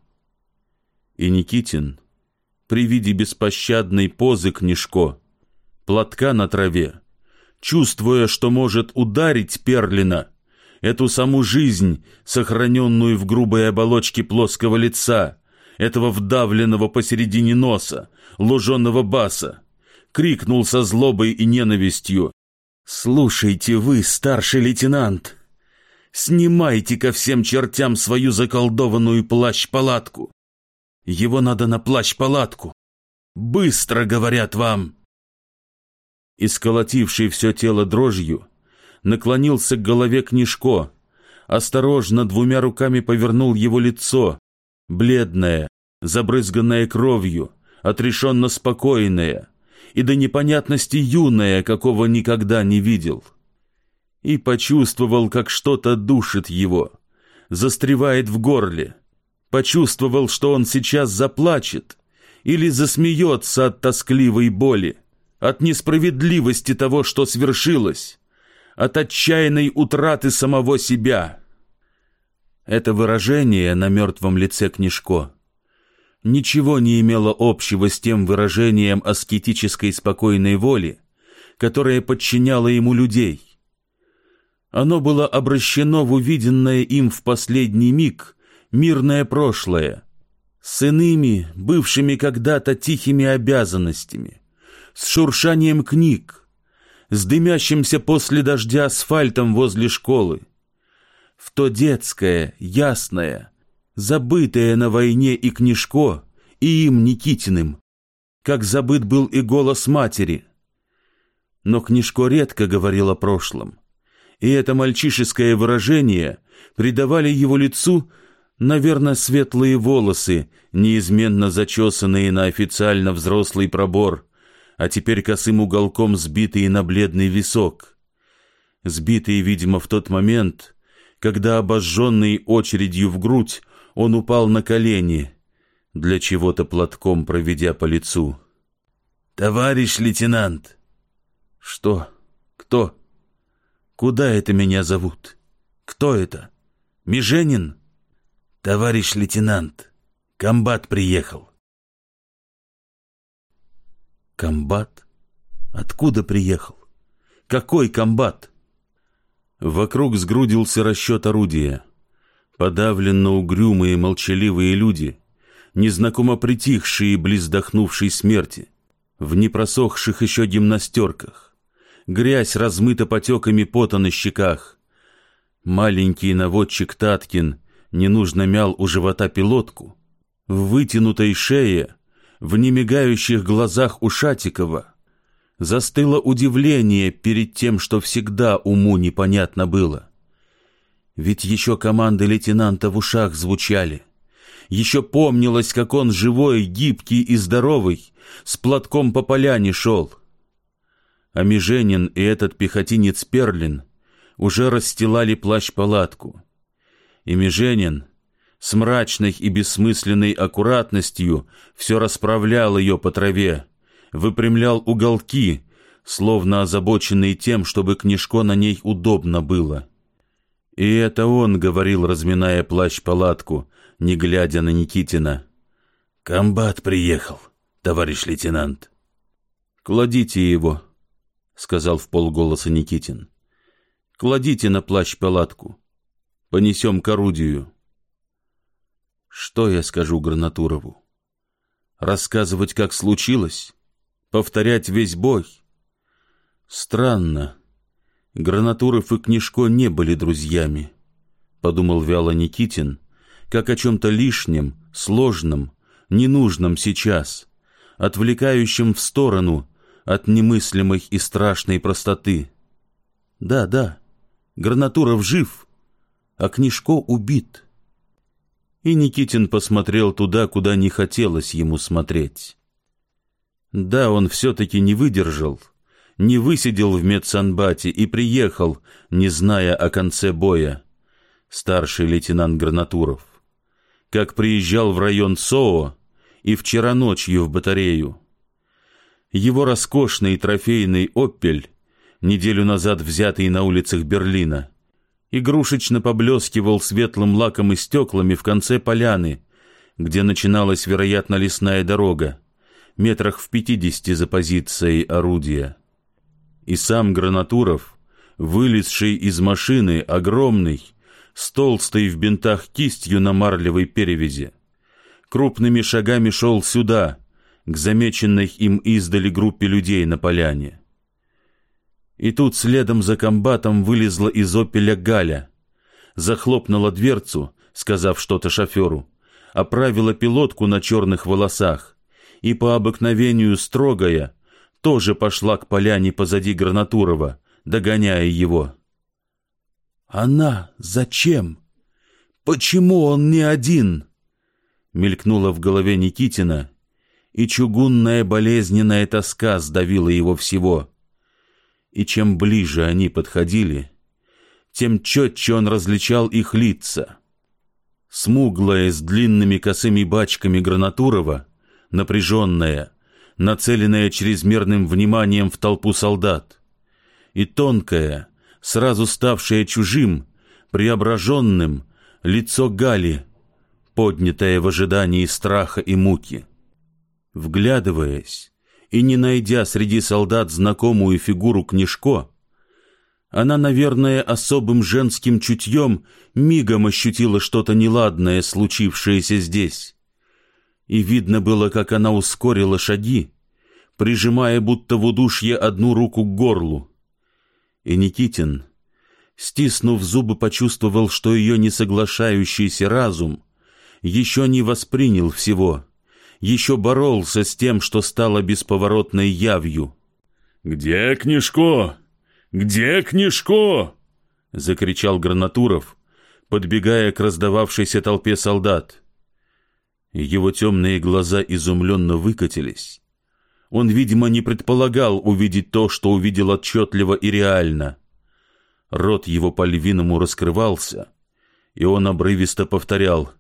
И Никитин, при виде беспощадной позы книжко, платка на траве, чувствуя, что может ударить Перлина, эту саму жизнь, сохраненную в грубой оболочке плоского лица, этого вдавленного посередине носа, ложенного баса, крикнул со злобой и ненавистью. «Слушайте вы, старший лейтенант, снимайте ко всем чертям свою заколдованную плащ-палатку. Его надо на плащ-палатку. Быстро, говорят вам!» и, сколотивший все тело дрожью, наклонился к голове Книжко, осторожно двумя руками повернул его лицо, бледное, забрызганное кровью, отрешенно спокойное и до непонятности юное, какого никогда не видел. И почувствовал, как что-то душит его, застревает в горле, почувствовал, что он сейчас заплачет или засмеется от тоскливой боли от несправедливости того, что свершилось, от отчаянной утраты самого себя. Это выражение на мертвом лице Книжко ничего не имело общего с тем выражением аскетической спокойной воли, которое подчиняло ему людей. Оно было обращено в увиденное им в последний миг мирное прошлое, с иными, бывшими когда-то тихими обязанностями — с шуршанием книг, с дымящимся после дождя асфальтом возле школы. В то детское, ясное, забытое на войне и книжко, и им Никитиным, как забыт был и голос матери. Но книжко редко говорил о прошлом, и это мальчишеское выражение придавали его лицу Наверное, светлые волосы, неизменно зачесанные на официально взрослый пробор, а теперь косым уголком сбитые на бледный висок. Сбитые, видимо, в тот момент, когда, обожженный очередью в грудь, он упал на колени, для чего-то платком проведя по лицу. «Товарищ лейтенант!» «Что? Кто? Куда это меня зовут? Кто это? Меженин?» «Товарищ лейтенант, комбат приехал». Комбат? Откуда приехал? Какой комбат? Вокруг сгрудился расчет орудия. Подавленно угрюмые молчаливые люди, незнакомо притихшие близ смерти, в непросохших еще гимнастерках. Грязь размыта потеками пота на щеках. Маленький наводчик Таткин ненужно мял у живота пилотку. В вытянутой шее в немигающих глазах Ушатикова застыло удивление перед тем, что всегда уму непонятно было. Ведь еще команды лейтенанта в ушах звучали. Еще помнилось, как он живой, гибкий и здоровый, с платком по поляне шел. А Меженин и этот пехотинец Перлин уже расстилали плащ-палатку. И Меженин — с мрачной и бессмысленной аккуратностью все расправлял ее по траве, выпрямлял уголки, словно озабоченный тем, чтобы книжко на ней удобно было. И это он говорил, разминая плащ-палатку, не глядя на Никитина. «Комбат приехал, товарищ лейтенант». «Кладите его», — сказал в полголоса Никитин. «Кладите на плащ палатку. Понесем к орудию». Что я скажу Гранатурову? Рассказывать, как случилось? Повторять весь бой? Странно. Гранатуров и Книжко не были друзьями, подумал вяло Никитин, как о чем-то лишнем, сложном, ненужном сейчас, отвлекающем в сторону от немыслимой и страшной простоты. Да, да, Гранатуров жив, а Книжко убит. И Никитин посмотрел туда, куда не хотелось ему смотреть. Да, он все-таки не выдержал, не высидел в медсанбате и приехал, не зная о конце боя. Старший лейтенант Гранатуров. Как приезжал в район СОО и вчера ночью в батарею. Его роскошный трофейный «Опель», неделю назад взятый на улицах Берлина, игрушечно поблескивал светлым лаком и стеклами в конце поляны, где начиналась, вероятно, лесная дорога, метрах в пятидесяти за позицией орудия. И сам Гранатуров, вылезший из машины, огромный, с толстой в бинтах кистью на марлевой перевязи, крупными шагами шел сюда, к замеченной им издали группе людей на поляне. И тут следом за комбатом вылезла из опеля Галя, захлопнула дверцу, сказав что-то шоферу, оправила пилотку на черных волосах и по обыкновению строгая тоже пошла к поляне позади Гранатурова, догоняя его. «Она зачем? Почему он не один?» мелькнула в голове Никитина, и чугунная болезненная тоска сдавила его всего и чем ближе они подходили, тем четче он различал их лица. Смуглая, с длинными косыми бачками Гранатурова, напряженная, нацеленная чрезмерным вниманием в толпу солдат, и тонкая, сразу ставшая чужим, преображенным, лицо Гали, поднятое в ожидании страха и муки. Вглядываясь, и не найдя среди солдат знакомую фигуру Книжко, она, наверное, особым женским чутьем мигом ощутила что-то неладное, случившееся здесь. И видно было, как она ускорила шаги, прижимая будто в удушье одну руку к горлу. И Никитин, стиснув зубы, почувствовал, что ее несоглашающийся разум еще не воспринял всего — еще боролся с тем, что стало бесповоротной явью. «Где Книжко? Где Книжко?» — закричал Гранатуров, подбегая к раздававшейся толпе солдат. Его темные глаза изумленно выкатились. Он, видимо, не предполагал увидеть то, что увидел отчетливо и реально. Рот его по-львиному раскрывался, и он обрывисто повторял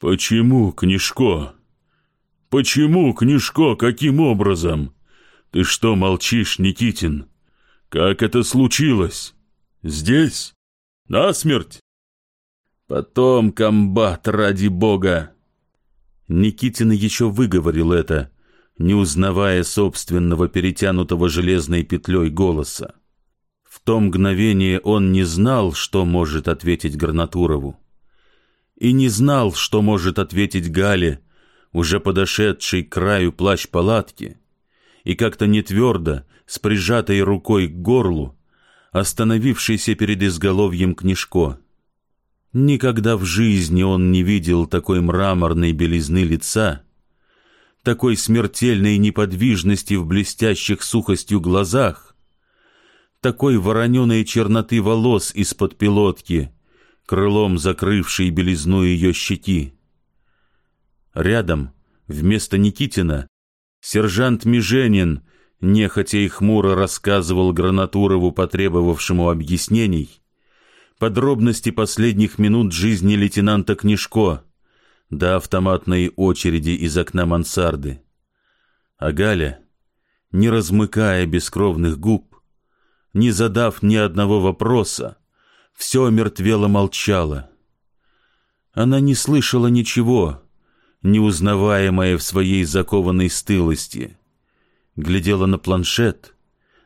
«Почему, Книжко?» Почему, Книжко, каким образом? Ты что молчишь, Никитин? Как это случилось? Здесь? Насмерть? Потом, комбат, ради бога! Никитин еще выговорил это, не узнавая собственного перетянутого железной петлей голоса. В то мгновение он не знал, что может ответить Гранатурову. И не знал, что может ответить Гале, уже подошедший к краю плащ-палатки, и как-то не твердо, с прижатой рукой к горлу, остановившийся перед изголовьем Книжко. Никогда в жизни он не видел такой мраморной белизны лица, такой смертельной неподвижности в блестящих сухостью глазах, такой вороненой черноты волос из-под пилотки, крылом закрывшей белизну ее щеки. Рядом, вместо Никитина, сержант Меженин, нехотя и хмуро рассказывал Гранатурову, потребовавшему объяснений, подробности последних минут жизни лейтенанта Книжко до автоматной очереди из окна мансарды. А Галя, не размыкая бескровных губ, не задав ни одного вопроса, все мертвело молчала — Она не слышала ничего, неузнаваемое в своей закованной стылости. Глядела на планшет,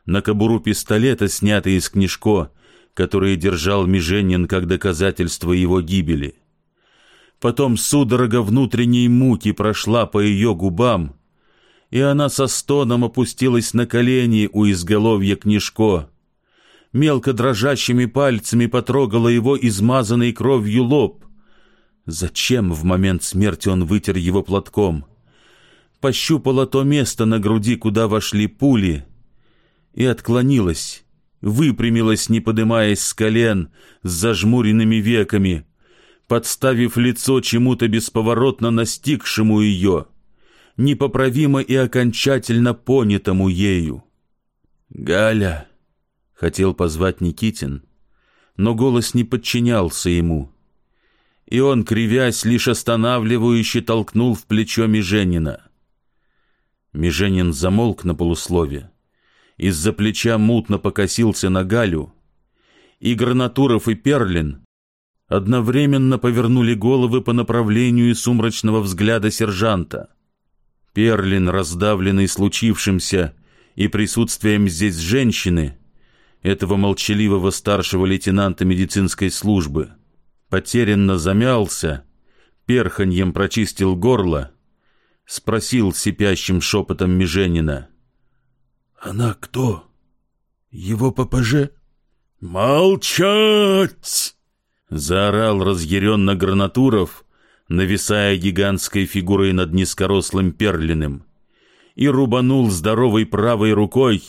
на кобуру пистолета, снятый из книжко, который держал Меженин как доказательство его гибели. Потом судорога внутренней муки прошла по ее губам, и она со стоном опустилась на колени у изголовья книжко. Мелко дрожащими пальцами потрогала его измазанный кровью лоб. Зачем в момент смерти он вытер его платком? Пощупала то место на груди, куда вошли пули, и отклонилась, выпрямилась, не подымаясь с колен, с зажмуренными веками, подставив лицо чему-то бесповоротно настигшему ее, непоправимо и окончательно понятому ею. «Галя!» — хотел позвать Никитин, но голос не подчинялся ему, и он, кривясь, лишь останавливающе толкнул в плечо Меженина. Меженин замолк на полуслове, из-за плеча мутно покосился на Галю, и Гранатуров и Перлин одновременно повернули головы по направлению сумрачного взгляда сержанта. Перлин, раздавленный случившимся и присутствием здесь женщины, этого молчаливого старшего лейтенанта медицинской службы, потерянно замялся, перханьем прочистил горло, спросил сипящим шепотом Меженина. «Она кто? Его ППЖ?» «Молчать!» Заорал разъяренно Гранатуров, нависая гигантской фигурой над низкорослым Перлиным, и рубанул здоровой правой рукой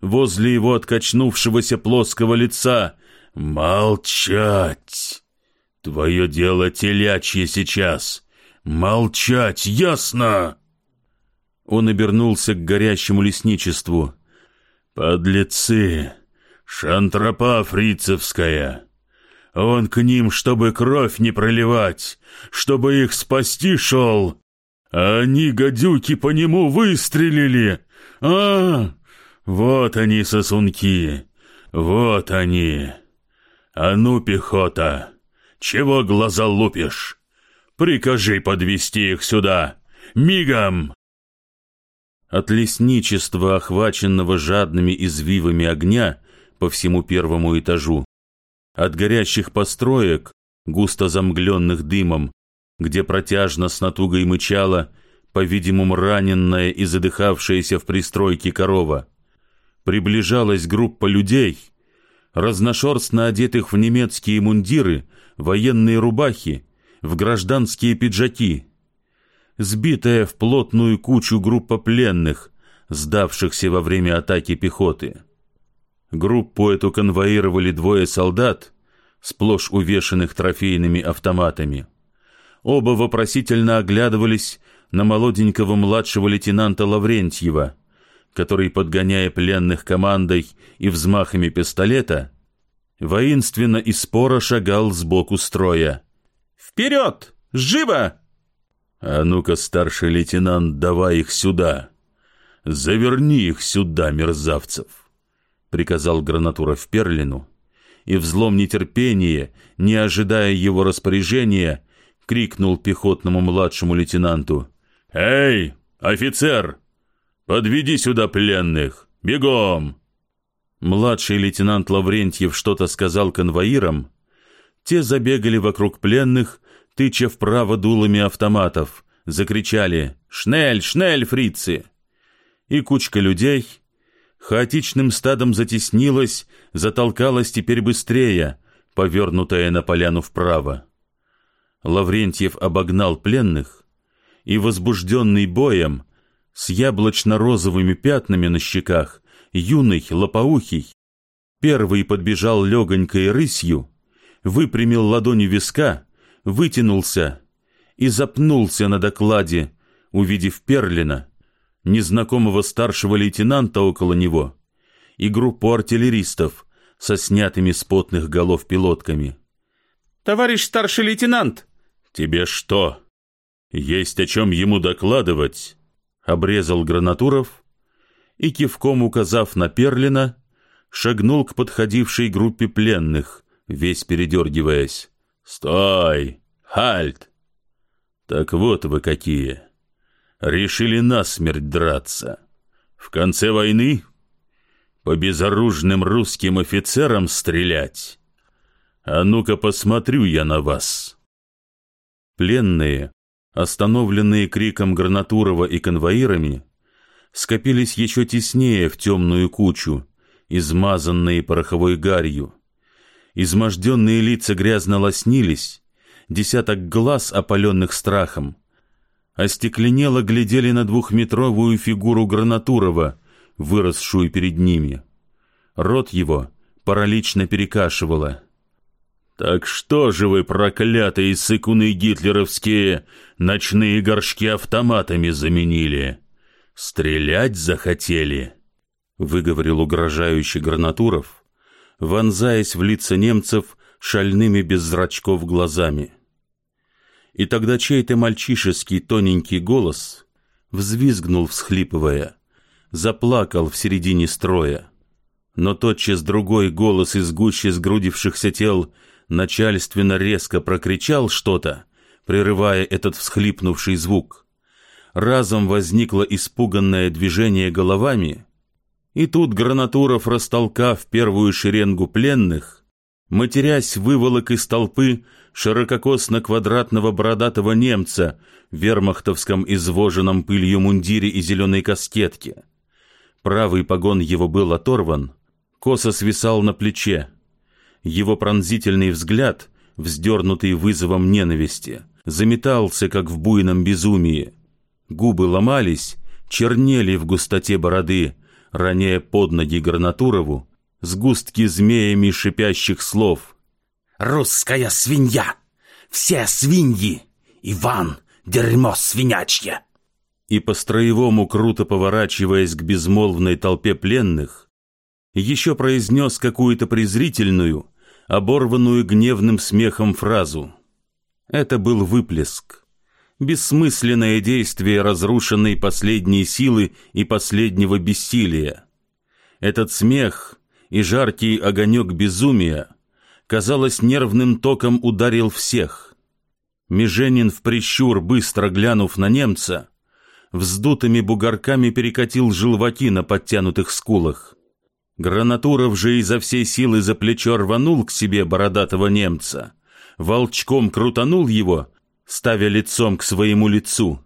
возле его откачнувшегося плоского лица. «Молчать! Твое дело телячье сейчас! Молчать, ясно?» Он обернулся к горящему лесничеству. «Подлецы! Шантропа фрицевская!» Он к ним, чтобы кровь не проливать, чтобы их спасти шел. А они, гадюки, по нему выстрелили. А, вот они, сосунки, вот они. А ну, пехота, чего глаза лупишь? Прикажи подвести их сюда, мигом!» От лесничества, охваченного жадными извивами огня по всему первому этажу, от горящих построек, густо замгленных дымом, где протяжно с натугой мычала, по-видимому, раненная и задыхавшаяся в пристройке корова. Приближалась группа людей, разношерстно одетых в немецкие мундиры, военные рубахи, в гражданские пиджаки. Сбитая в плотную кучу группа пленных, сдавшихся во время атаки пехоты. Группу эту конвоировали двое солдат, сплошь увешанных трофейными автоматами. Оба вопросительно оглядывались на молоденького младшего лейтенанта Лаврентьева, который, подгоняя пленных командой и взмахами пистолета, воинственно и споро шагал сбоку строя. «Вперед! Живо!» «А ну-ка, старший лейтенант, давай их сюда! Заверни их сюда, мерзавцев!» — приказал Гранатуров Перлину, и в злом нетерпении, не ожидая его распоряжения, крикнул пехотному младшему лейтенанту. «Эй, офицер! Подведи сюда пленных! Бегом!» Младший лейтенант Лаврентьев что-то сказал конвоирам. Те забегали вокруг пленных, тыча вправо дулами автоматов, закричали «Шнель, шнель, фрицы!» И кучка людей — хаотичным стадом затеснилась, затолкалась теперь быстрее, повернутая на поляну вправо. Лаврентьев обогнал пленных и, возбужденный боем, с яблочно-розовыми пятнами на щеках, юный, лопоухий, первый подбежал легонькой рысью, выпрямил ладони виска, вытянулся и запнулся на докладе, увидев Перлина, незнакомого старшего лейтенанта около него и группу артиллеристов со снятыми с потных голов пилотками. «Товарищ старший лейтенант!» «Тебе что? Есть о чем ему докладывать?» Обрезал Гранатуров и, кивком указав на Перлина, шагнул к подходившей группе пленных, весь передергиваясь. «Стой! Хальт! Так вот вы какие. Решили насмерть драться. В конце войны по безоружным русским офицерам стрелять. А ну-ка посмотрю я на вас. Пленные, остановленные криком Гранатурова и конвоирами, скопились еще теснее в темную кучу, измазанные пороховой гарью. Изможденные лица грязно лоснились, десяток глаз, опаленных страхом, остекленело глядели на двухметровую фигуру Гранатурова, выросшую перед ними. Рот его паралично перекашивало. «Так что же вы, проклятые сыкуны гитлеровские, ночные горшки автоматами заменили? Стрелять захотели?» — выговорил угрожающий Гранатуров, вонзаясь в лица немцев шальными без зрачков глазами. И тогда чей-то мальчишеский тоненький голос взвизгнул, всхлипывая, заплакал в середине строя. Но тотчас другой голос из гуще сгрудившихся тел начальственно резко прокричал что-то, прерывая этот всхлипнувший звук. Разом возникло испуганное движение головами, и тут Гранатуров, растолкав первую шеренгу пленных, матерясь, выволок из толпы ширококосно-квадратного бородатого немца в вермахтовском извоженном пылью мундире и зеленой каскетке. Правый погон его был оторван, косо свисал на плече. Его пронзительный взгляд, вздернутый вызовом ненависти, заметался, как в буйном безумии. Губы ломались, чернели в густоте бороды, роняя под ноги Гранатурову сгустки змеями шипящих слов. «Русская свинья! Все свиньи! Иван, дерьмо свинячье!» И по-строевому, круто поворачиваясь к безмолвной толпе пленных, еще произнес какую-то презрительную, оборванную гневным смехом фразу. Это был выплеск бессмысленное действие разрушенной последней силы и последнего бессилия. Этот смех и жаркий огонек безумия, казалось, нервным током ударил всех. Меженин в прищур, быстро глянув на немца, вздутыми бугорками перекатил желваки на подтянутых скулах. Гранатуров же изо всей силы за плечо рванул к себе бородатого немца, волчком крутанул его — ставя лицом к своему лицу.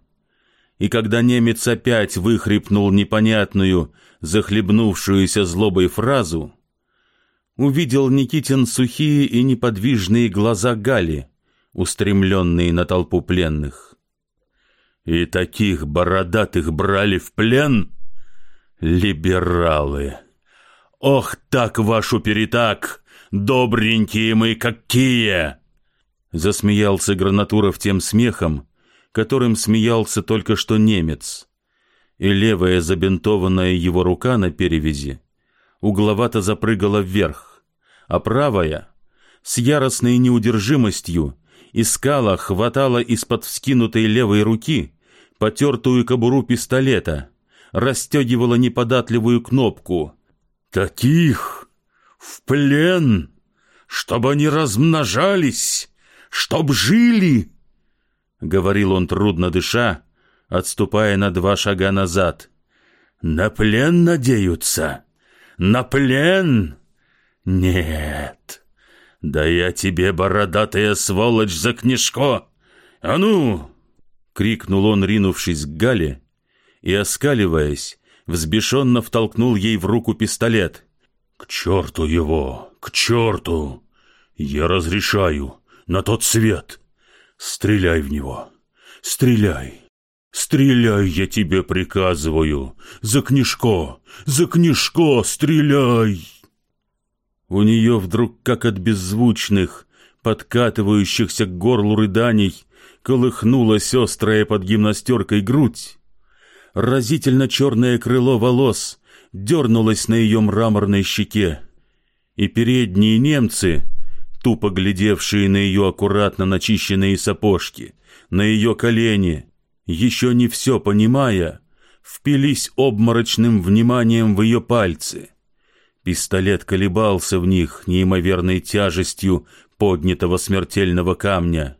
И когда немец опять выхрипнул непонятную, захлебнувшуюся злобой фразу, увидел Никитин сухие и неподвижные глаза Гали, устремленные на толпу пленных. «И таких бородатых брали в плен? Либералы! Ох, так вашу перетак! Добренькие мы какие!» Засмеялся Гранатуров тем смехом, которым смеялся только что немец. И левая забинтованная его рука на перевязи угловато запрыгала вверх, а правая, с яростной неудержимостью, искала, хватала из-под вскинутой левой руки потертую кобуру пистолета, расстегивала неподатливую кнопку. «Таких в плен, чтобы они размножались!» Чтоб жили!» — говорил он, трудно дыша, отступая на два шага назад. «На плен надеются? На плен? Нет! Да я тебе, бородатая сволочь, за книжко! А ну!» — крикнул он, ринувшись к Гале, и, оскаливаясь, взбешенно втолкнул ей в руку пистолет. «К черту его! К черту! Я разрешаю! На тот свет. Стреляй в него, стреляй, стреляй, я тебе приказываю, за книжко, за книжко стреляй!» У нее вдруг, как от беззвучных, подкатывающихся к горлу рыданий, колыхнулась острая под гимнастеркой грудь. Разительно черное крыло волос дернулось на ее мраморной щеке, и передние немцы — тупо глядевшие на ее аккуратно начищенные сапожки, на ее колени, еще не все понимая, впились обморочным вниманием в ее пальцы. Пистолет колебался в них неимоверной тяжестью поднятого смертельного камня.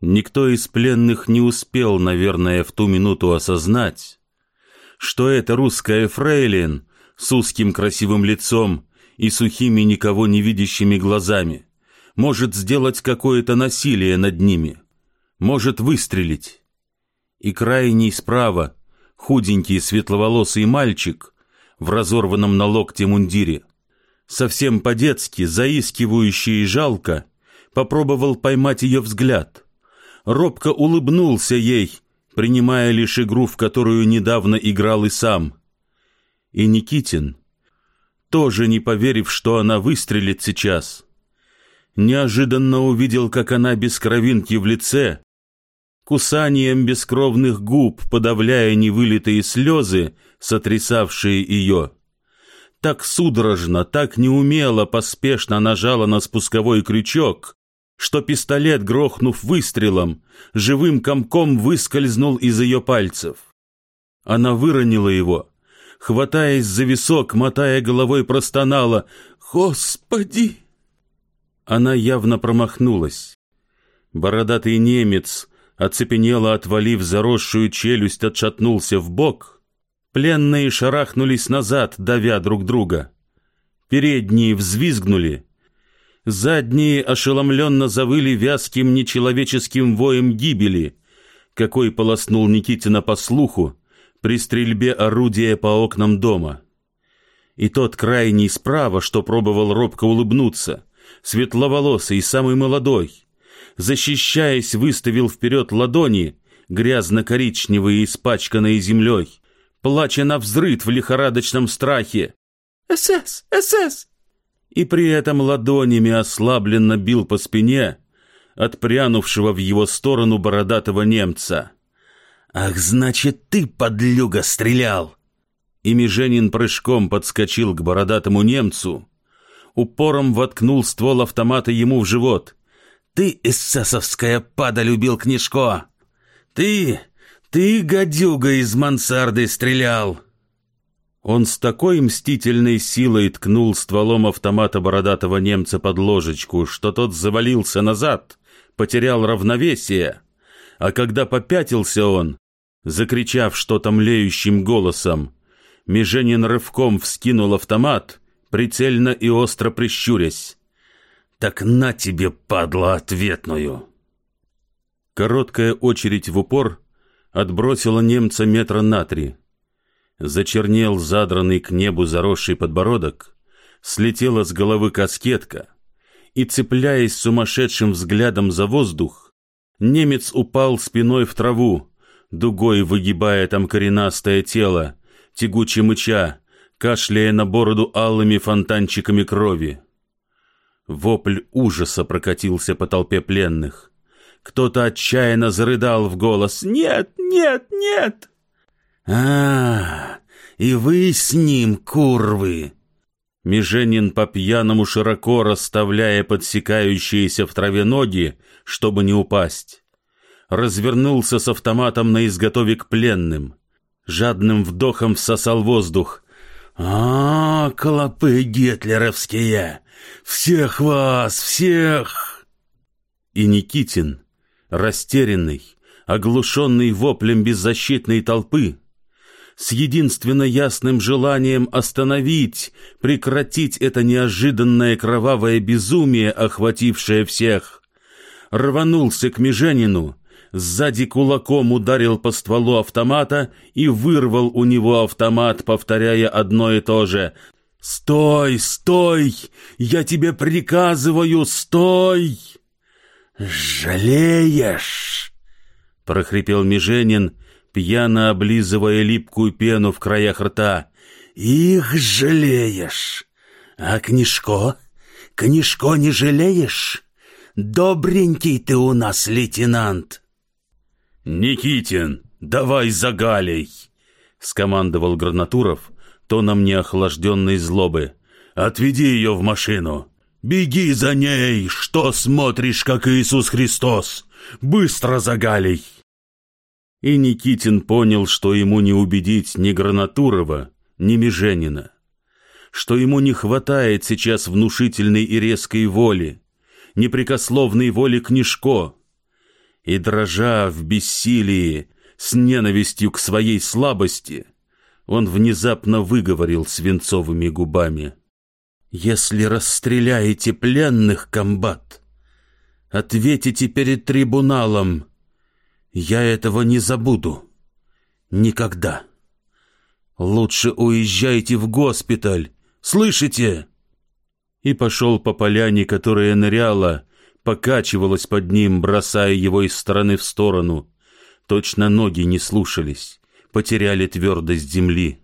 Никто из пленных не успел, наверное, в ту минуту осознать, что это русская фрейлин с узким красивым лицом и сухими никого не видящими глазами может сделать какое-то насилие над ними, может выстрелить. И крайний справа худенький светловолосый мальчик в разорванном на локте мундире, совсем по-детски, заискивающий и жалко, попробовал поймать ее взгляд. Робко улыбнулся ей, принимая лишь игру, в которую недавно играл и сам. И Никитин, тоже не поверив, что она выстрелит сейчас, неожиданно увидел, как она без кровинки в лице, кусанием бескровных губ, подавляя невылитые слезы, сотрясавшие ее. Так судорожно, так неумело, поспешно нажала на спусковой крючок, что пистолет, грохнув выстрелом, живым комком выскользнул из ее пальцев. Она выронила его, хватаясь за висок, мотая головой, простонала «Господи!». Она явно промахнулась. Бородатый немец, оцепенело отвалив заросшую челюсть, отшатнулся в бок. Пленные шарахнулись назад, давя друг друга. Передние взвизгнули. Задние ошеломленно завыли вязким нечеловеческим воем гибели, какой полоснул Никитина по слуху при стрельбе орудия по окнам дома. И тот крайний справа, что пробовал робко улыбнуться, светловолосый, самый молодой, защищаясь, выставил вперед ладони, грязно-коричневые, испачканные землей, плача на взрыв в лихорадочном страхе. «СС! СС!» И при этом ладонями ослабленно бил по спине отпрянувшего в его сторону бородатого немца. «Ах, значит, ты, подлюга, стрелял!» И Меженин прыжком подскочил к бородатому немцу, упором воткнул ствол автомата ему в живот — ты, эссесовская пада, любил книжко. Ты, ты, гадюга, из мансарды стрелял. Он с такой мстительной силой ткнул стволом автомата бородатого немца под ложечку, что тот завалился назад, потерял равновесие, а когда попятился он, закричав что-то млеющим голосом, Меженин рывком вскинул автомат, прицельно и остро прищурясь. Так на тебе, падла, ответную!» Короткая очередь в упор отбросила немца метра на три. Зачернел задранный к небу заросший подбородок, слетела с головы каскетка, и, цепляясь сумасшедшим взглядом за воздух, немец упал спиной в траву, дугой выгибая там коренастое тело, тягуче мыча, кашляя на бороду алыми фонтанчиками крови. Вопль ужаса прокатился по толпе пленных. Кто-то отчаянно зарыдал в голос «Нет, нет, нет!» а, и вы с ним, курвы!» Меженин по-пьяному широко расставляя подсекающиеся в траве ноги, чтобы не упасть, развернулся с автоматом на изготове к пленным. Жадным вдохом всосал воздух. «А, клопы гитлеровские! Всех вас, всех!» И Никитин, растерянный, оглушенный воплем беззащитной толпы, с единственно ясным желанием остановить, прекратить это неожиданное кровавое безумие, охватившее всех, рванулся к Меженину, сзади кулаком ударил по стволу автомата и вырвал у него автомат, повторяя одно и то же «Стой, стой! Я тебе приказываю, стой!» «Жалеешь!» — прохрипел Меженин, пьяно облизывая липкую пену в краях рта. «Их жалеешь! А книжко? Книжко не жалеешь? Добренький ты у нас, лейтенант!» «Никитин, давай за Галей!» — скомандовал Гранатуров, тоном неохлажденной злобы. «Отведи ее в машину! Беги за ней! Что смотришь, как Иисус Христос? Быстро за Галей!» И Никитин понял, что ему не убедить ни Гранатурова, ни Меженина, что ему не хватает сейчас внушительной и резкой воли, непрекословной воли Книжко, И дрожа в бессилии, с ненавистью к своей слабости, он внезапно выговорил свинцовыми губами. «Если расстреляете пленных, комбат, ответите перед трибуналом. Я этого не забуду. Никогда. Лучше уезжайте в госпиталь, слышите?» И пошел по поляне, которая ныряла, покачивалась под ним, бросая его из стороны в сторону. Точно ноги не слушались потеряли твердость земли.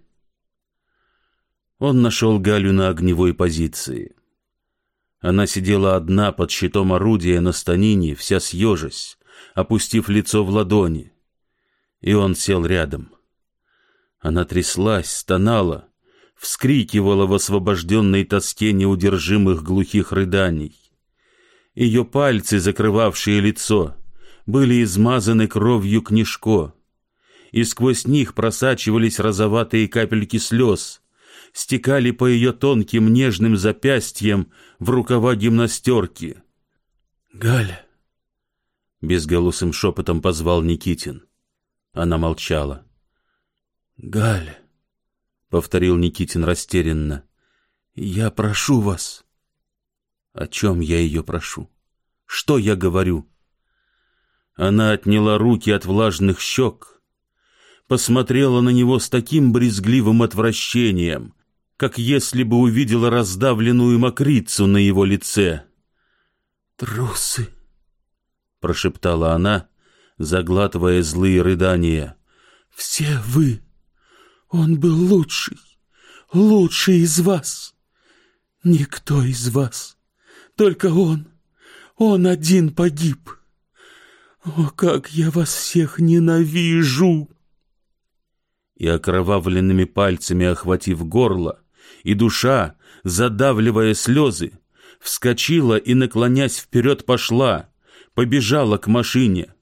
Он нашел Галю на огневой позиции. Она сидела одна под щитом орудия на станине, вся съежась, опустив лицо в ладони. И он сел рядом. Она тряслась, стонала, вскрикивала в освобожденной тоске неудержимых глухих рыданий. Ее пальцы, закрывавшие лицо, были измазаны кровью книжко и сквозь них просачивались розоватые капельки слез, стекали по ее тонким нежным запястьям в рукава гимнастерки. «Галя!» — безголосым шепотом позвал Никитин. Она молчала. «Галя!» — повторил Никитин растерянно. «Я прошу вас». «О чем я ее прошу? Что я говорю?» Она отняла руки от влажных щек, посмотрела на него с таким брезгливым отвращением, как если бы увидела раздавленную мокрицу на его лице. «Трусы!» — прошептала она, заглатывая злые рыдания. «Все вы! Он был лучший, лучший из вас! Никто из вас! Только он! Он один погиб! О, как я вас всех ненавижу!» и окровавленными пальцами охватив горло, и душа, задавливая слезы, вскочила и, наклонясь вперед, пошла, побежала к машине.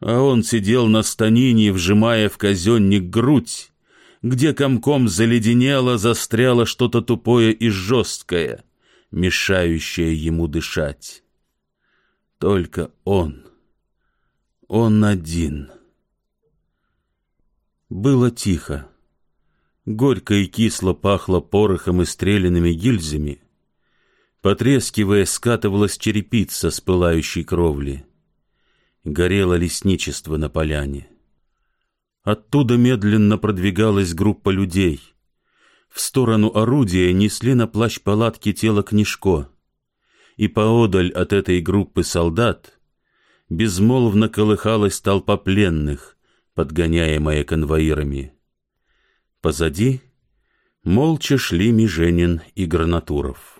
А он сидел на станине, вжимая в казенник грудь, где комком заледенело, застряло что-то тупое и жесткое, мешающее ему дышать. Только он, он один — было тихо. Горько и кисло пахло порохом и стрелянными гильзами. Потрескивая, скатывалась черепица с пылающей кровли. Горело лесничество на поляне. Оттуда медленно продвигалась группа людей. В сторону орудия несли на плащ палатки тело Книжко. И поодаль от этой группы солдат безмолвно колыхалась толпа пленных, подгоняемая конвоирами. Позади молча шли Меженин и Гранатуров.